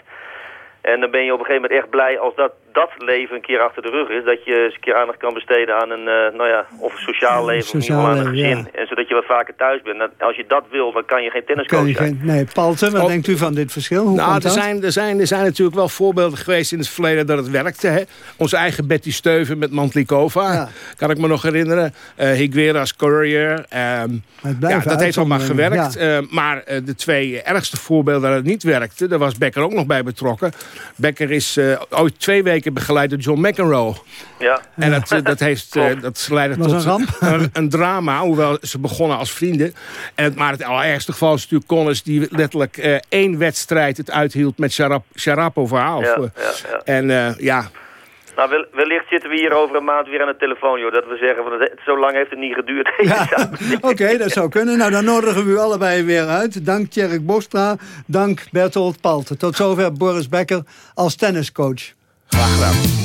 En dan ben je op een gegeven moment echt blij als dat, dat leven een keer achter de rug is. Dat je eens een keer aandacht kan besteden aan een, uh, nou ja, of een sociaal leven, of aan een gezin. Ja. En zodat je wat vaker thuis bent. Nou, als je dat wil, dan kan je geen tenniscoach je. Geen, nee, Paulten, wat oh. denkt u van dit verschil? Hoe nou, komt er dat? zijn, er, zijn, er zijn natuurlijk wel voorbeelden geweest in het verleden dat het werkte. Hè? Onze eigen Betty Steuven met Mantlikova, ja. kan ik me nog herinneren. Uh, Higueras Courier. Um, ja, dat heeft allemaal gewerkt. Ja. Uh, maar uh, de twee ergste voorbeelden dat het niet werkte, daar was Becker ook nog bij betrokken. Becker is uh, ooit twee weken begeleid door John McEnroe. Ja. En dat, uh, dat, heeft, uh, dat leidde tot een, ramp. Een, een, drama, hoewel ze begonnen als vrienden. En maar het allerergste geval is natuurlijk Connors... die letterlijk uh, één wedstrijd het uithield met Sharap, Sharapova. Of, ja, ja, ja. En ja... Nou, wellicht zitten we hier over een maand weer aan de telefoon, joh. Dat we zeggen, van het, zo lang heeft het niet geduurd. Ja. <laughs> Oké, okay, dat zou kunnen. Nou, dan nodigen we u allebei weer uit. Dank Tjerk Bostra, dank Bertolt Palte. Tot zover Boris Becker als tenniscoach. Graag gedaan.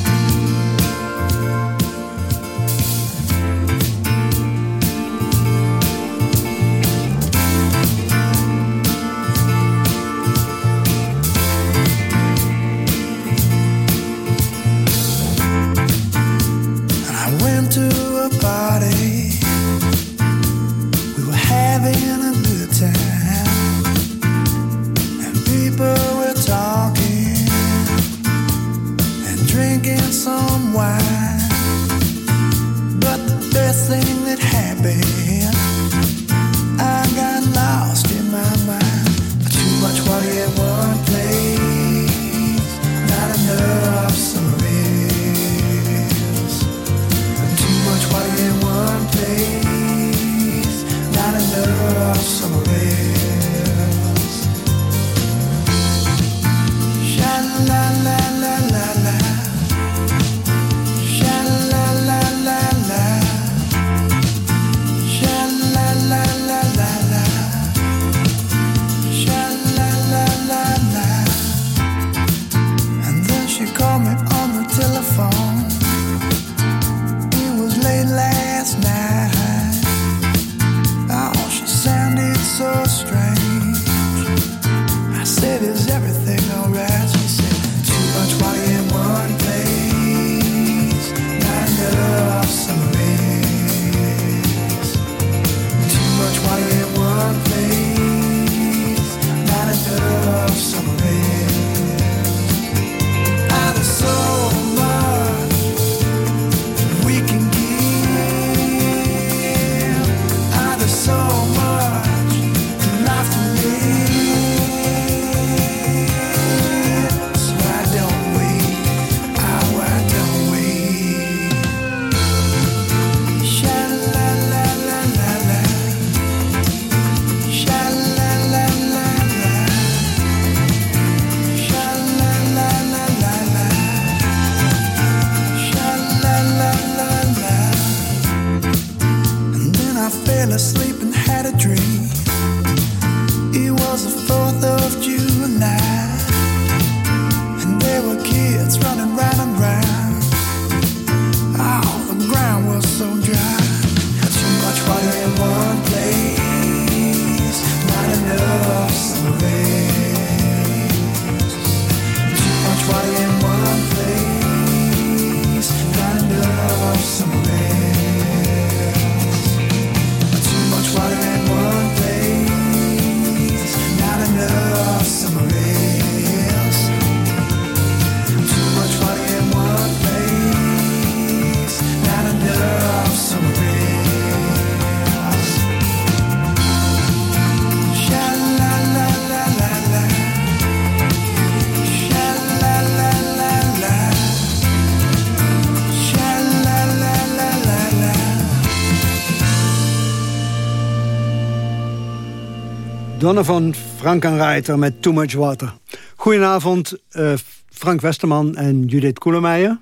Donovan Frankenreiter met Too Much Water. Goedenavond, uh, Frank Westerman en Judith Koelemeijer.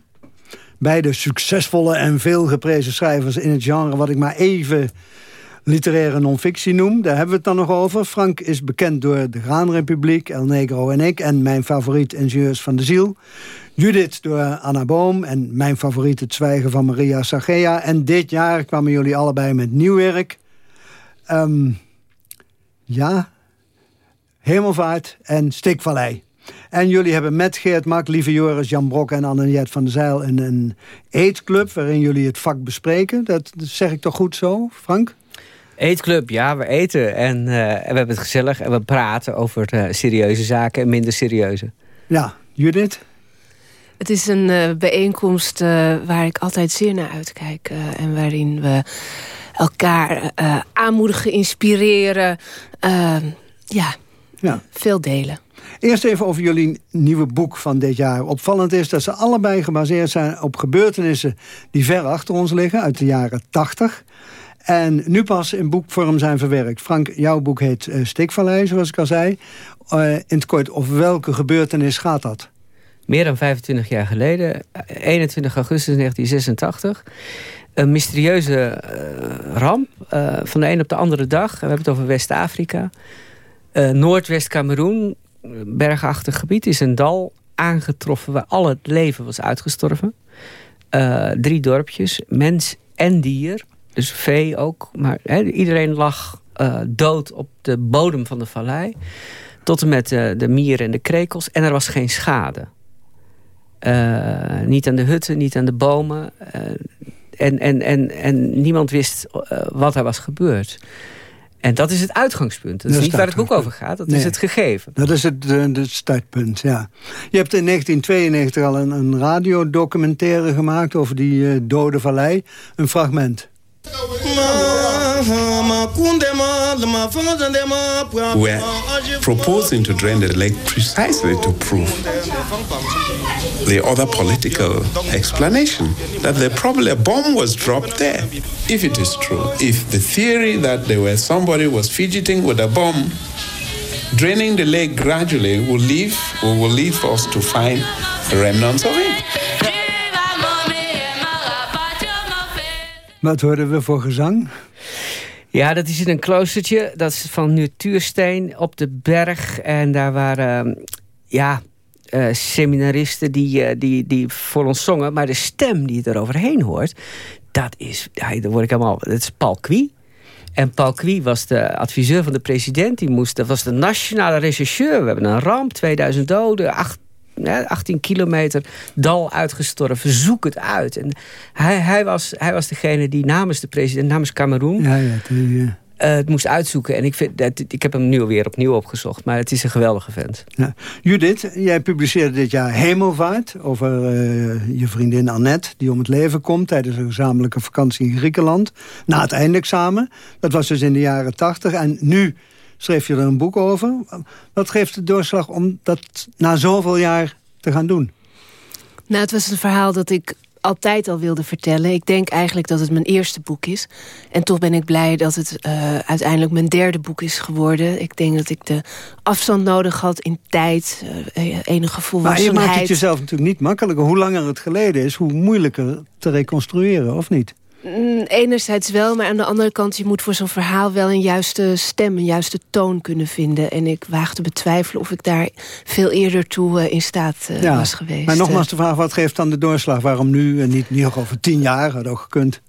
Beide succesvolle en veel geprezen schrijvers in het genre... wat ik maar even literaire non-fictie noem. Daar hebben we het dan nog over. Frank is bekend door de Graanrepubliek, El Negro en ik... en mijn favoriet Ingenieurs van de Ziel. Judith door Anna Boom en mijn favoriet Het Zwijgen van Maria Sagea. En dit jaar kwamen jullie allebei met nieuw werk. Um, ja, Hemelvaart en Stikvallei. En jullie hebben met Geert Mak, Lieve Joris, Jan Brok en Anne-Jet van der Zeil... een, een eetclub waarin jullie het vak bespreken. Dat zeg ik toch goed zo, Frank? Eetclub, ja, we eten en, uh, en we hebben het gezellig... en we praten over uh, serieuze zaken en minder serieuze. Ja, Judith? Het is een uh, bijeenkomst waar ik altijd zeer naar uitkijk... en waarin we elkaar aanmoedigen, inspireren... ja, ja, veel delen. Eerst even over jullie nieuwe boek van dit jaar. Opvallend is dat ze allebei gebaseerd zijn op gebeurtenissen... die ver achter ons liggen, uit de jaren 80. En nu pas in boekvorm zijn verwerkt. Frank, jouw boek heet uh, Stikvallei, zoals ik al zei. Uh, in het kort, over welke gebeurtenis gaat dat? Meer dan 25 jaar geleden, 21 augustus 1986... een mysterieuze uh, ramp van de een op de andere dag. We hebben het over West-Afrika... Noordwest-Cameroen, bergachtig gebied, is een dal aangetroffen waar al het leven was uitgestorven. Uh, drie dorpjes, mens en dier, dus vee ook. Maar iedereen lag uh, dood op de bodem van de vallei. Tot en met de mieren en de krekels. En er was geen schade. niet aan de hutten, niet aan de bomen. en, en, en, en niemand wist wat er was gebeurd. En dat is het uitgangspunt. Dat is niet waar het boek over gaat. Dat is het gegeven. Dat is het, de, de startpunt, ja. Je hebt in 1992 al een, een radiodocumentaire gemaakt... over die uh, dode vallei. Een fragment. We're proposing to drain the lake precisely to prove the other political explanation that there probably a bomb was dropped there. If it is true, if the theory that there was somebody was fidgeting with a bomb, draining the lake gradually will leave will lead us to find remnants of it. Wat hoorden we voor gezang? Ja, dat is in een kloostertje. Dat is van Natuursteen op de berg. En daar waren ja, uh, seminaristen die, uh, die, die voor ons zongen. Maar de stem die je eroverheen hoort... dat is, ja, daar word ik helemaal... Dat is Paul Quie. En Paul Quie was de adviseur van de president. Die moest, dat was de nationale rechercheur. We hebben een ramp, 2000 doden, 8 18 kilometer dal uitgestorven. Zoek het uit. En hij, hij, was, hij was degene die namens de president, namens Cameroen... Ja, ja, die, uh... het moest uitzoeken. En ik, vind, dat, ik heb hem nu alweer opnieuw opgezocht. Maar het is een geweldige vent. Ja. Judith, jij publiceerde dit jaar Hemelvaart... over uh, je vriendin Annette, die om het leven komt... tijdens een gezamenlijke vakantie in Griekenland. Na het eindexamen. Dat was dus in de jaren tachtig. En nu schreef je er een boek over. Wat geeft de doorslag om dat na zoveel jaar te gaan doen? Nou, het was een verhaal dat ik altijd al wilde vertellen. Ik denk eigenlijk dat het mijn eerste boek is. En toch ben ik blij dat het uh, uiteindelijk mijn derde boek is geworden. Ik denk dat ik de afstand nodig had in tijd, uh, enige volwassenheid. Maar je maakt het jezelf natuurlijk niet makkelijker. Hoe langer het geleden is, hoe moeilijker te reconstrueren, of niet? Mm, enerzijds wel, maar aan de andere kant... je moet voor zo'n verhaal wel een juiste stem, een juiste toon kunnen vinden. En ik waag te betwijfelen of ik daar veel eerder toe uh, in staat ja, was geweest. Maar nogmaals de vraag, wat geeft dan de doorslag? Waarom nu en niet, niet nog over tien jaar? Had ook gekund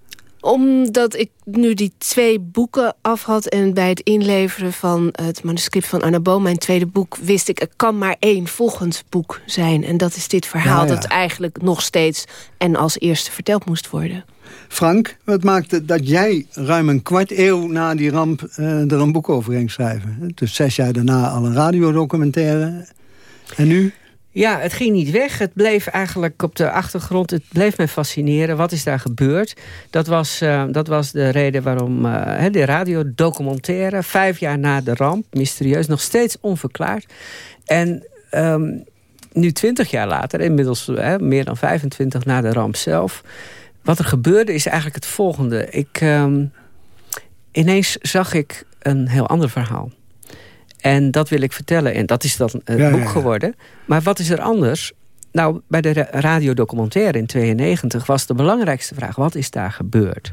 omdat ik nu die twee boeken af had... en bij het inleveren van het manuscript van Anna Boom... mijn tweede boek, wist ik... er kan maar één volgend boek zijn. En dat is dit verhaal dat eigenlijk nog steeds... en als eerste verteld moest worden. Frank, wat maakte dat jij ruim een kwart eeuw na die ramp... Uh, er een boek over ging schrijven? Dus zes jaar daarna al een radiodocumentaire. En nu? Ja, het ging niet weg. Het bleef eigenlijk op de achtergrond. Het bleef me fascineren. Wat is daar gebeurd? Dat was, uh, dat was de reden waarom uh, de radiodocumentaire... vijf jaar na de ramp, mysterieus, nog steeds onverklaard. En um, nu twintig jaar later, inmiddels meer dan 25 na de ramp zelf... wat er gebeurde is eigenlijk het volgende. Ik, um, ineens zag ik een heel ander verhaal. En dat wil ik vertellen. En dat is dan het Ja, boek ja, ja. geworden. Maar wat is er anders? Nou, bij de ra- radiodocumentaire in 92 was de belangrijkste vraag... wat is daar gebeurd?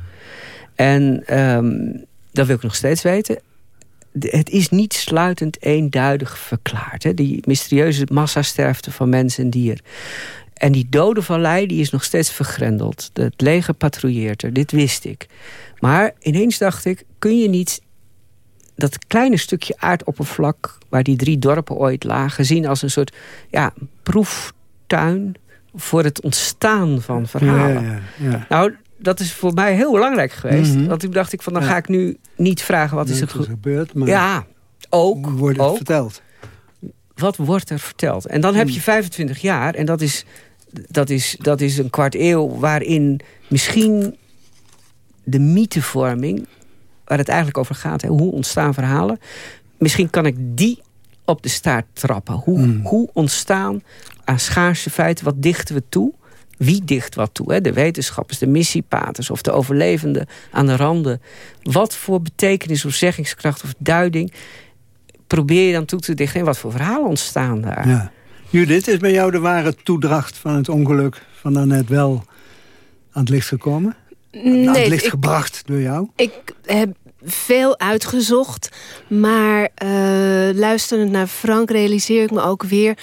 En ehm, dat wil ik nog steeds weten. Het is niet sluitend eenduidig verklaard. Hè? Die mysterieuze massasterfte van mens en dier. En die dode vallei die is nog steeds vergrendeld. Het leger patrouilleert er, dit wist ik. Maar ineens dacht ik, kun je niet dat kleine stukje aardoppervlak... waar die drie dorpen ooit lagen, zien als een soort ja, proeftuin... voor het ontstaan van verhalen. Ja, ja, ja. Nou, dat is voor mij heel belangrijk geweest. Mhm. Want toen dacht ik van, dan ga ik nu niet vragen wat is er ge- gebeurd, maar Ja, ook. wordt het ook. verteld? Wat wordt er verteld? En dan heb Hmm. je 25 jaar en dat is, dat, is, dat is een kwart eeuw... waarin misschien de mythevorming, waar het eigenlijk over gaat... Hè, hoe ontstaan verhalen... misschien kan ik die op de staart trappen. Hoe, Hmm. hoe ontstaan aan schaarse feiten, wat dichten we toe... Wie dicht wat toe? Hè? De wetenschappers, de missiepaters of de overlevenden aan de randen. Wat voor betekenis of zeggingskracht of duiding probeer je dan toe te dichten? En wat voor verhalen ontstaan daar? Ja. Judith, is bij jou de ware toedracht van het ongeluk van Annette wel aan het licht gekomen? aan het licht ik- gebracht door jou? Ik heb veel uitgezocht, maar eh, luisterend naar Frank realiseer ik me ook weer...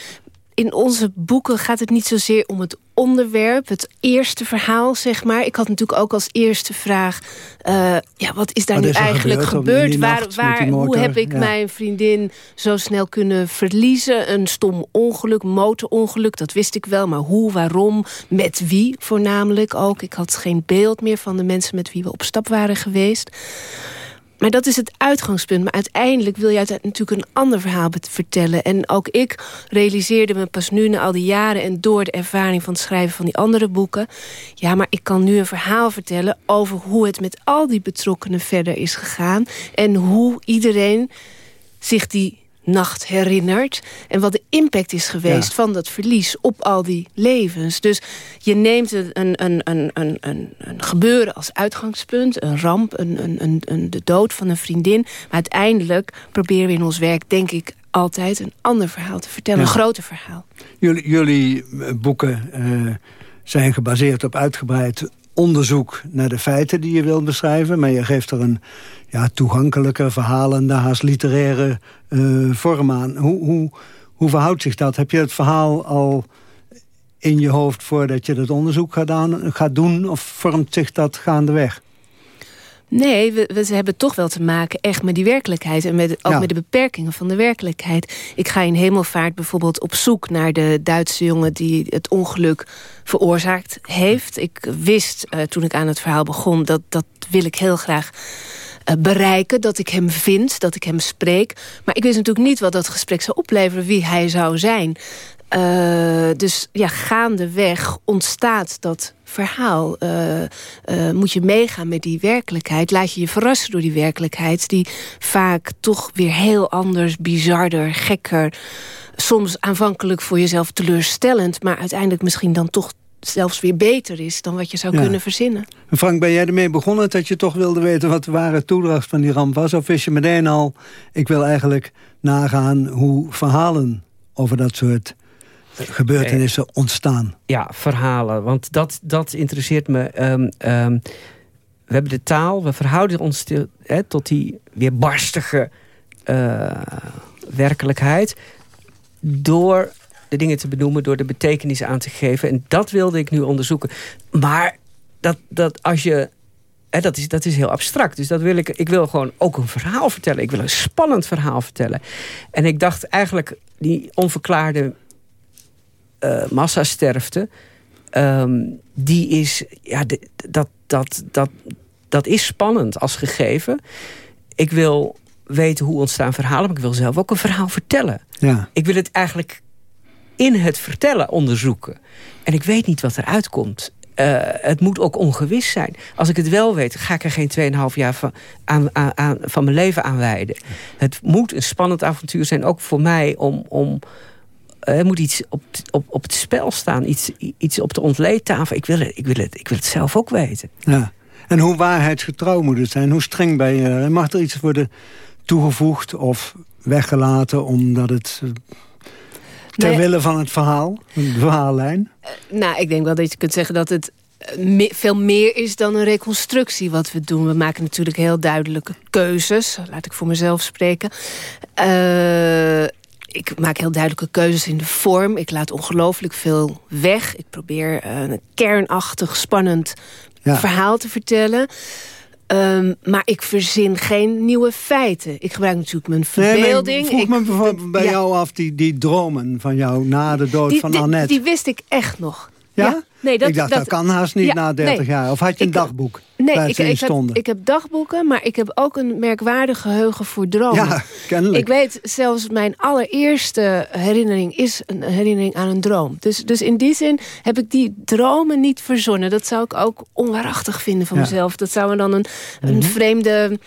in onze boeken gaat het niet zozeer om het onderwerp, het eerste verhaal, zeg maar. Ik had natuurlijk ook als eerste vraag... eh, ja, wat is daar Wat nu is eigenlijk gebeurd Waar, waar, hoe heb ik Ja. mijn vriendin zo snel kunnen verliezen? Een stom ongeluk, motorongeluk, dat wist ik wel. Maar hoe, waarom, met wie voornamelijk ook. Ik had geen beeld meer van de mensen met wie we op stap waren geweest. Maar dat is het uitgangspunt. Maar uiteindelijk wil uiteindelijk natuurlijk een ander verhaal vertellen. En ook ik realiseerde me pas nu na al die jaren... en door de ervaring van het schrijven van die andere boeken... ja, maar ik kan nu een verhaal vertellen... over hoe het met al die betrokkenen verder is gegaan... en hoe iedereen zich die nacht herinnert... en wat de impact is geweest Ja. van dat verlies op al die levens. Dus je neemt een, een, een, een, een, een, gebeuren als uitgangspunt... een ramp, een, een, een, een, de dood van een vriendin... maar uiteindelijk proberen we in ons werk, denk ik... altijd een ander verhaal te vertellen, Ja. een groter verhaal. Jullie, jullie eh, boeken eh, zijn gebaseerd op uitgebreid onderzoek naar de feiten die je wilt beschrijven. Maar je geeft er een ja, toegankelijke, verhalende, haast literaire eh, vorm aan. Hoe, hoe, hoe verhoudt zich dat? Heb je het verhaal al in je hoofd voordat je dat onderzoek gaat, aan, gaat doen? Of vormt zich dat gaandeweg? Nee, we, we hebben toch wel te maken echt met die werkelijkheid. En met, ook Ja. met de beperkingen van de werkelijkheid. Ik ga in Hemelvaart bijvoorbeeld op zoek naar de Duitse jongen... die het ongeluk veroorzaakt heeft. Ik wist eh, toen ik aan het verhaal begon... dat dat wil ik heel graag eh, bereiken. Dat ik hem vind, dat ik hem spreek. Maar ik wist natuurlijk niet wat dat gesprek zou opleveren... wie hij zou zijn. Eh, dus ja, gaandeweg ontstaat dat verhaal. Eh, eh, moet je meegaan met die werkelijkheid. Laat je je verrassen door die werkelijkheid... die vaak toch weer heel anders, bizarder, gekker... soms aanvankelijk voor jezelf teleurstellend... maar uiteindelijk misschien dan toch zelfs weer beter is... dan wat je zou Ja. kunnen verzinnen. En Frank, ben jij ermee begonnen dat je toch wilde weten... wat de ware toedracht van die ramp was? Of wist je meteen al, ik wil eigenlijk nagaan hoe verhalen... over dat soort gebeurtenissen ontstaan? Ja, verhalen. Want dat, dat interesseert me. Ehm, ehm, we hebben de taal, we verhouden ons te- tot die weerbarstige eh, werkelijkheid. Door de dingen te benoemen, door de betekenis aan te geven. En dat wilde ik nu onderzoeken. Maar dat, dat als je. Dat, is, dat is heel abstract. Dus dat wil ik. Ik wil gewoon ook een verhaal vertellen. Ik wil een spannend verhaal vertellen. En ik dacht eigenlijk, die onverklaarde eh, massasterfte. ehm, die is, ja, de- dat, dat, dat, dat is spannend als gegeven. Ik wil weten hoe ontstaan verhalen, maar ik wil zelf ook een verhaal vertellen. Ja. Ik wil het eigenlijk in het vertellen onderzoeken. En ik weet niet wat eruit komt. Eh, het moet ook ongewis zijn. Als ik het wel weet, ga ik er geen 2,5 jaar van, aan, aan, aan- van mijn leven aan wijden. Het moet een spannend avontuur zijn, ook voor mij, om... om er moet iets op, op, op het spel staan, iets, iets op de ontleedtafel. Ik wil, het, ik, wil het, ik wil het zelf ook weten. Ja. En hoe waarheidsgetrouw moet het zijn? Hoe streng ben je? er? Mag er iets worden toegevoegd of weggelaten omdat het... eh, ter Nee. wille van het verhaal, de verhaallijn? Nou, ik denk wel dat je kunt zeggen dat het eh, me- veel meer is dan een reconstructie wat we doen. We maken natuurlijk heel duidelijke keuzes. Laat ik voor mezelf spreken. Eh, ik maak heel duidelijke keuzes in de vorm. Ik laat ongelooflijk veel weg. Ik probeer eh, een kernachtig, spannend Ja. verhaal te vertellen. Ehm, maar ik verzin geen nieuwe feiten. Ik gebruik natuurlijk mijn Nee, verbeelding. ik vroeg Ik- me bijvoorbeeld bij ja. jou af die, die dromen van jou na de dood die, van die- Annette. Die wist ik echt nog. Ja? Nee, dat, ik dacht, dat, kan haast niet Ja, na 30 nee. jaar. Of had je een dagboek Nee, ik, ik, heb, stonden? ik heb dagboeken, maar ik heb ook een merkwaardig geheugen voor dromen. Ja, kennelijk. Ik weet zelfs mijn allereerste herinnering is een herinnering aan een droom. Dus, dus in die zin heb ik die dromen niet verzonnen. Dat zou ik ook onwaarachtig vinden van Ja. mezelf. Dat zou dan een, een Mhm. vreemde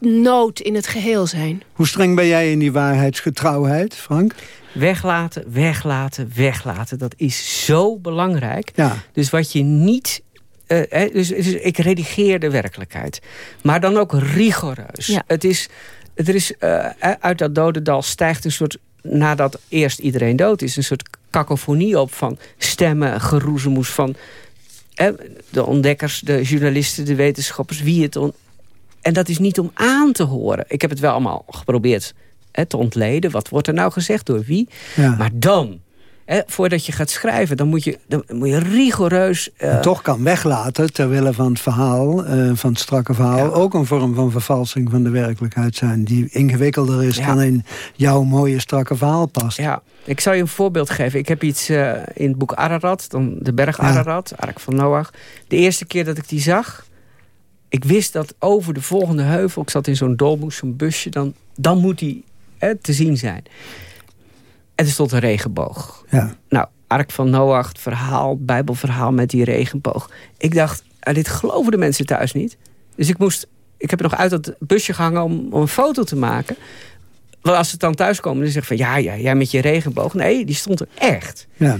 nood in het geheel zijn. Hoe streng ben jij in die waarheidsgetrouwheid, Frank? Weglaten, weglaten, weglaten. Dat is zo belangrijk. Ja. Dus wat je niet... eh, hè, dus, dus ik redigeer de werkelijkheid. Maar dan ook rigoureus. Ja. Het is, er is eh, uit dat dodendal stijgt een soort... nadat eerst iedereen dood is... een soort cacophonie op van stemmen, geroezemoes van... hè, de ontdekkers, de journalisten, de wetenschappers... wie het on- en dat is niet om aan te horen. Ik heb het wel allemaal geprobeerd hè, te ontleden. Wat wordt er nou gezegd, door wie? Ja. Maar dan, hè, voordat je gaat schrijven... dan moet je, dan moet je rigoureus... eh, toch kan weglaten, ter wille van het verhaal, eh, van het strakke verhaal... ook een vorm van vervalsing van de werkelijkheid zijn... die ingewikkelder is Ja. dan in jouw mooie strakke verhaal past. Ja, ik zal je een voorbeeld geven. Ik heb iets eh, in het boek Ararat, dan de berg Ararat, Ark van Noach. De eerste keer dat ik die zag, ik wist dat over de volgende heuvel... ik zat in zo'n dolmoes, zo'n busje, dan, dan moet die te zien zijn. En er stond een regenboog. Ja. Nou, Ark van Noach, het verhaal, het bijbelverhaal met die regenboog. Ik dacht, ah, dit geloven de mensen thuis niet. Dus ik moest, ik heb nog uit dat busje gehangen om, om een foto te maken. Want als ze dan thuiskomen, dan zeggen van... ja, ja, jij met je regenboog. Nee, die stond er echt. Ja.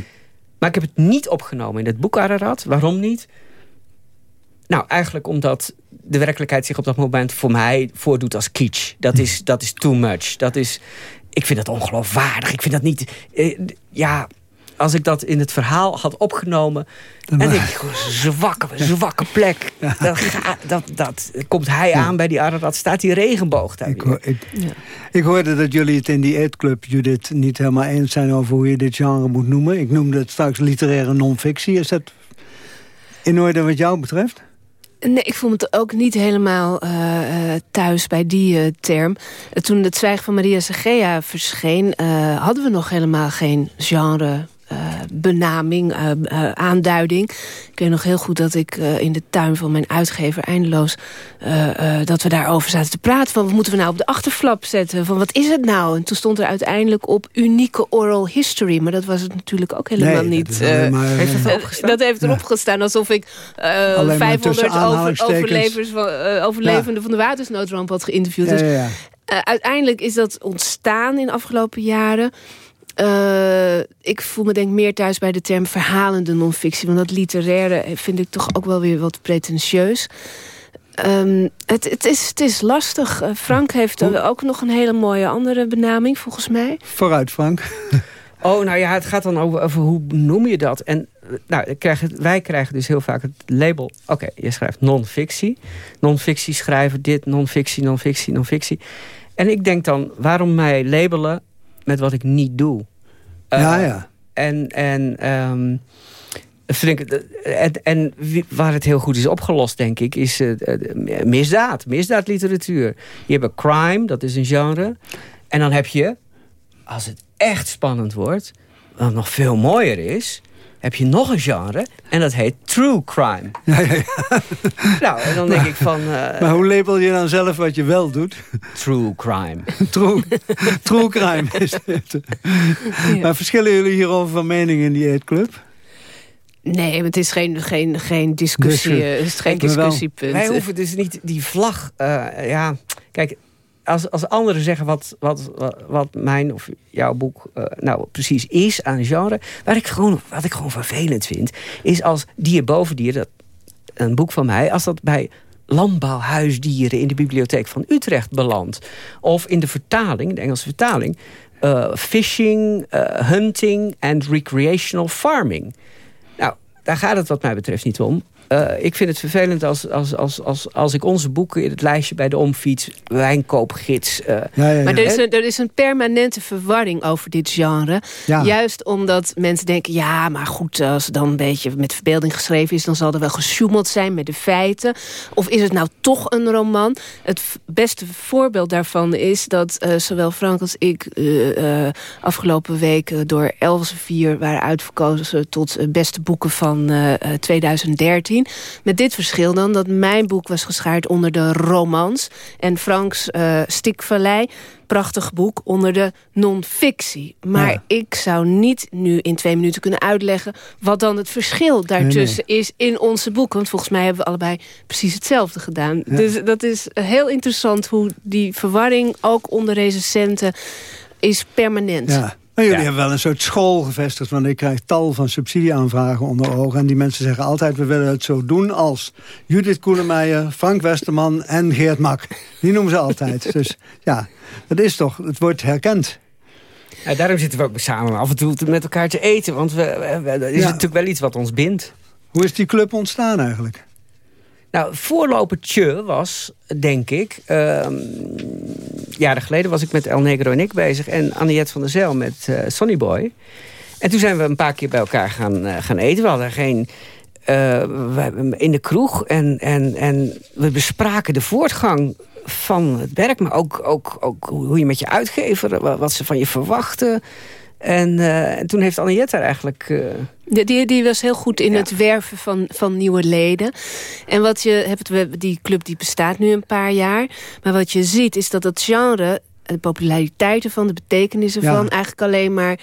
Maar ik heb het niet opgenomen in het boek Ararat. Waarom niet? Nou, eigenlijk omdat de werkelijkheid zich op dat moment voor mij voordoet als kitsch. Dat is, dat is too much. Dat is, ik vind dat ongeloofwaardig. Ik vind dat niet... eh, ja, als ik dat in het verhaal had opgenomen... en denk ik, zwakke, zwakke plek. Dat, ga- dat, dat komt hij aan bij die Ararat. Staat die regenboog daar Ik, hoor- ik, ik hoorde dat jullie het in die eetclub, Judith, niet helemaal eens zijn over hoe je dit genre moet noemen. Ik noemde het straks literaire non-fictie. Is dat in orde wat jou betreft? Nee, ik voel me ook niet helemaal eh, eh, thuis bij die eh, term. Toen het Zwijgen van Maria Segea verscheen... hadden we nog helemaal geen genre... eh, benaming, eh, eh, aanduiding. Ik weet nog heel goed dat ik in de tuin van mijn uitgever eindeloos... dat we daarover zaten te praten. Van wat moeten we nou op de achterflap zetten? Van wat is het nou? En toen stond er uiteindelijk op unieke oral history. Maar dat was het natuurlijk ook helemaal Nee, niet. maar, heeft erop? Dat heeft erop gestaan alsof ik eh, Alleen maar 500 tussen over, aanhalingstekens. overlevers van, overlevenden van de watersnoodramp had geïnterviewd. Dus, ja, uiteindelijk is dat ontstaan in de afgelopen jaren. Eh, ik voel me denk meer thuis bij de term verhalende non-fictie. Want dat literaire vind ik toch ook wel weer wat pretentieus. Ehm, het, het, is, het is lastig. Eh, Frank heeft ook nog een hele mooie andere benaming, volgens mij. Vooruit, Frank. <laughs> Oh, nou ja, het gaat dan over, over hoe noem je dat? En eh, nou, wij krijgen dus heel vaak het label... Oké, je schrijft non-fictie. Non-fictie schrijven dit, non-fictie, non-fictie, non-fictie. En ik denk dan, waarom mij labelen met wat ik niet doe? Eh, ja, ja. En, en, ehm, vind ik, eh, en, en waar het heel goed is opgelost, denk ik, is eh, misdaad. Misdaadliteratuur. Je hebt een crime, dat is een genre. En dan heb je, als het echt spannend wordt, wat nog veel mooier is, heb je nog een genre en dat heet true crime. Ja, ja, ja. Nou, en dan denk ik van... eh, Maar hoe label je dan zelf wat je wel doet? True crime. <laughs> True, true crime is het. Maar verschillen jullie hierover van mening in die eetclub? Nee, het is geen, geen, geen discussie. Dus, eh, het is geen discussiepunt. Wij hoeven dus niet die vlag... eh, ja, kijk, als, als anderen zeggen wat, wat, wat, mijn of jouw boek eh, nou precies is aan genre... Wat ik, gewoon, wat ik gewoon vervelend vind... is als Dier boven dier, dat, een boek van mij... als dat bij landbouwhuisdieren in de bibliotheek van Utrecht beland. Of in de vertaling, de Engelse vertaling... Uh, fishing, uh, hunting and recreational farming. Nou, daar gaat het wat mij betreft niet om. Uh, ik vind het vervelend als, als, als, als, als ik onze boeken in het lijstje bij de omfiets, wijnkoopgids. Uh, ja, ja, ja. Maar er is, een, er is een permanente verwarring over dit genre. Juist omdat mensen denken, ja, maar goed, als het dan een beetje met verbeelding geschreven is, dan zal er wel gesjoemeld zijn met de feiten. Of is het nou toch een roman? Het beste voorbeeld daarvan is dat uh, zowel Frank als ik afgelopen week door Elsevier waren uitverkozen tot beste boeken van 2013. Met dit verschil dan dat mijn boek was geschaard onder de romans... en Franks uh, Stikvallei, prachtig boek, onder de non-fictie. Maar ik zou niet nu in twee minuten kunnen uitleggen... wat dan het verschil daartussen is in onze boek. Want volgens mij hebben we allebei precies hetzelfde gedaan. Dus dat is heel interessant hoe die verwarring ook onder recensenten is permanent. Ja. Maar jullie hebben wel een soort school gevestigd... want ik krijg tal van subsidieaanvragen onder ogen... en die mensen zeggen altijd... we willen het zo doen als Judith Koelemeijer... Frank Westerman en Geert Mak. Die noemen ze altijd. <laughs> dus ja, dat is toch... het wordt herkend. Ja, daarom zitten we ook samen af en toe met elkaar te eten. Want we, we, is natuurlijk wel iets wat ons bindt. Hoe is die club ontstaan eigenlijk? Nou, voorlopertje was, denk ik... Uh, jaren geleden was ik met El Negro en ik bezig... en Anniette van der Zijl met uh, Sonny Boy. En toen zijn we een paar keer bij elkaar gaan, uh, gaan eten. We hadden geen... Uh, in de kroeg en, en, en we bespraken de voortgang van het werk... maar ook, ook, ook hoe je met je uitgever, wat ze van je verwachten... En, uh, en, toen heeft Annette daar eigenlijk... Uh... die, die was heel goed in ja. het werven van, van nieuwe leden. En wat je hebt, die club die bestaat nu een paar jaar. Maar wat je ziet is dat het genre, de populariteit ervan, de betekenissen ja. van... eigenlijk alleen maar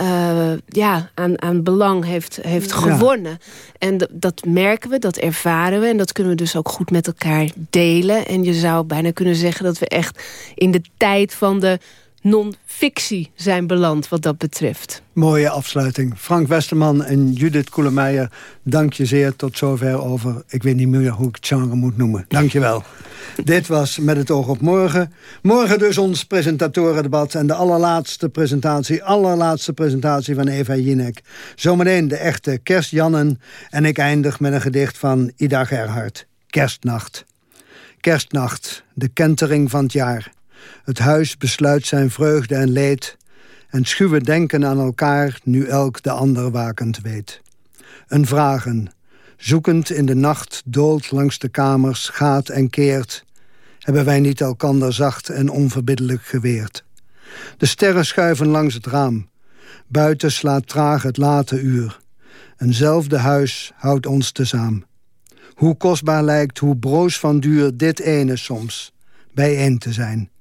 uh, ja, aan, aan belang heeft, heeft gewonnen. En dat merken we, dat ervaren we. En dat kunnen we dus ook goed met elkaar delen. En je zou bijna kunnen zeggen dat we echt in de tijd van de non-fictie zijn beland wat dat betreft. Mooie afsluiting. Frank Westerman en Judith Koelemeijer, dank je zeer tot zover over... ik weet niet meer hoe ik het genre moet noemen. Dank je wel. <laughs> Dit was Met het oog op morgen. Morgen dus ons presentatorendebat en de allerlaatste presentatie... allerlaatste presentatie van Eva Jinek. Zometeen de echte kerstjannen en ik eindig met een gedicht van Ida Gerhard. Kerstnacht. Kerstnacht, de kentering van het jaar... Het huis besluit zijn vreugde en leed... en schuwe denken aan elkaar nu elk de ander wakend weet. Een vragen, zoekend in de nacht, doolt langs de kamers, gaat en keert... hebben wij niet elkander zacht en onverbiddelijk geweerd. De sterren schuiven langs het raam. Buiten slaat traag het late uur. Eenzelfde huis houdt ons tezaam. Hoe kostbaar lijkt, hoe broos van duur dit ene soms, bijeen te zijn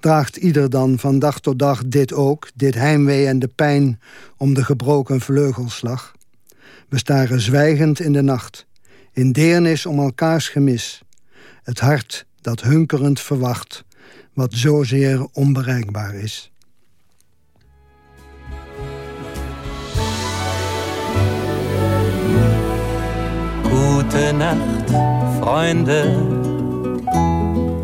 draagt ieder dan van dag tot dag dit ook, dit heimwee en de pijn om de gebroken vleugelslag. We staren zwijgend in de nacht, in deernis om elkaars gemis. Het hart dat hunkerend verwacht, wat zozeer onbereikbaar is. Gute Nacht.